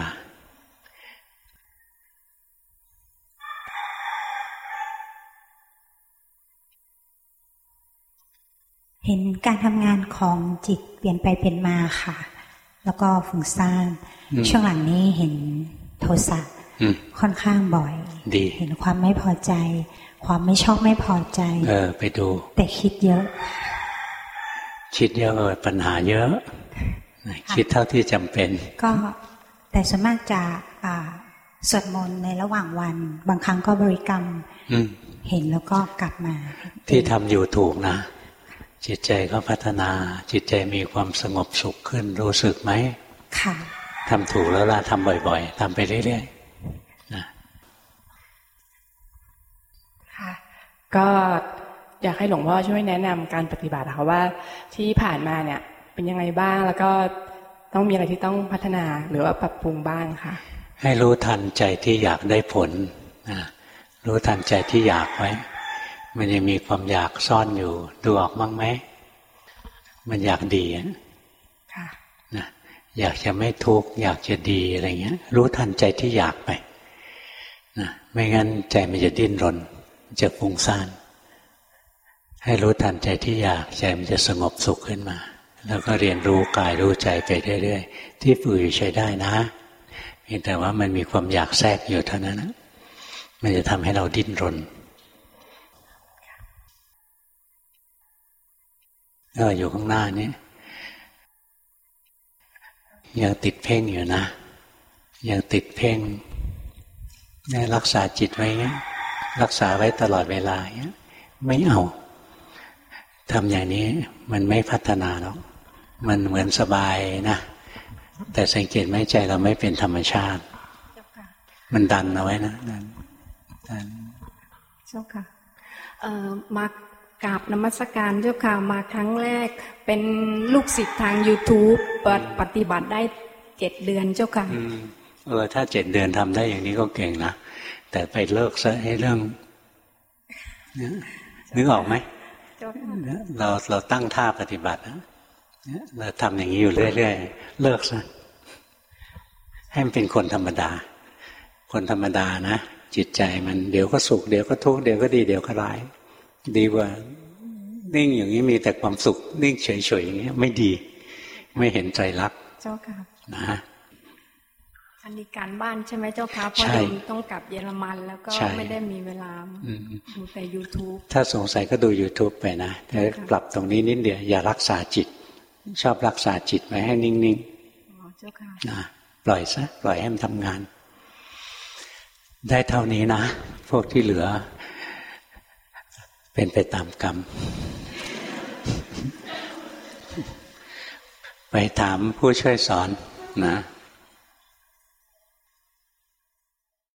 เห็นการทำงานของจิตเปลี่ยนไปเปลี่ยนมาค่ะ แล้วก็ฝุ่งซ่านช่วงหลังนี้เห็นโทสะ ค่อนข้างบ่อย ดีเห็นความไม่พอใจ ความไม่ชอบไม่พอใจ เออ ไปดู แต่คิดเยอะ คิดเยอะปัญหาเยอะ คิดเท่าที่จำเป็น ก็แต่ส่วนมากจะสวดมนต์ในระหว่างวัน บางครั้งก็บริกรรมเห็นแล้วก็กลับมา ที่ทำอยู่ถูกนะ จิตใจก็พัฒนา จิตใจมีความสงบสุขขึ้นรู้สึกไหมค่ะทำถูกแล้วล่ะทำบ่อย ๆทำไปเรื่อย ก็อยากให้หลวงพ่อช่วยแนะนำการปฏิบัติค่ะว่าที่ผ่านมาเนี่ยเป็นยังไงบ้างแล้วก็ต้องมีอะไรที่ต้องพัฒนาหรือว่าปรับปรุงบ้างค่ะ ให้รู้ทันใจที่อยากได้ผลนะรู้ทันใจที่อยากไว้ มันยังมีความอยากซ่อนอยู่ ดูออกบ้างไหมมันอยากดีค่ะนะอยากจะไม่ทุกข์อยากจะดีอะไรเงี้ย รู้ทันใจที่อยากไปนะไม่งั้นใจมันจะดิ้นรน จะฟุ้งซ่าน ให้รู้ทันใจที่อยากใจมันจะสงบสุขขึ้นมา แล้วก็เรียนรู้กายรู้ใจไปเรื่อยๆ ที่ฝืนใช้ได้นะเพียงแต่ว่ามันมีความอยากแทรกอยู่เท่านั้นนะมันจะทำให้เราดิ้นรนเออยู่ข้างหน้านี้ยังติดเพ่งอยู่นะ ยังติดเพ่งนี่รักษาจิตไว้เงี้ย รักษาไว้ตลอดเวลาเงี้ยไม่เอาทำอย่างนี้มันไม่พัฒนาหรอกมันเหมือนสบายนะ แต่สังเกตไหมใจเราไม่เป็นธรรมชาติ มันดันเอาไว้นะดันดันเจ้าค่ะมากราบนมัสการเจ้าค่ะมาครั้งแรก เป็นลูกศิษย์ทาง YouTube เปิดปฏิบัติได้เจ็ดเดือนเจ้าค่ะเออถ้าเจ็ดเดือนทำได้อย่างนี้ก็เก่งนะ แต่ไปเลิกซะให้เรื่องนึกออกไหมเราเราตั้งท่าปฏิบัตินะเราทำอย่างนี้อยู่เรื่อยๆเลิกซะให้มันเป็นคนธรรมดา คนธรรมดานะจิตใจมันเดี๋ยวก็สุขเดี๋ยวก็ทุกข์เดี๋ยวก็ดีเดี๋ยวก็ร้าย ดีกว่านิ่งอย่างนี้มีแต่ความสุข นิ่งเฉยๆอย่างนี้ไม่ดี ไม่เห็นใจรักเจ้าค่ะนะ อันนี้การบ้านใช่ไหมเจ้าค่ะเพราะโยมต้องกลับเยอรมันแล้วก็ไม่ได้มีเวลาดูแต่ YouTube ถ้าสงสัยก็ดู YouTube ไปนะแต่ปรับตรงนี้นิดเดียวอย่ารักษาจิต ชอบรักษาจิตไว้ให้นิ่งๆนะปล่อยซะปล่อยให้มันทำงาน ได้เท่านี้นะ พวกที่เหลือ เป็นไปตามกรรม ไปถามผู้ช่วยสอนนะ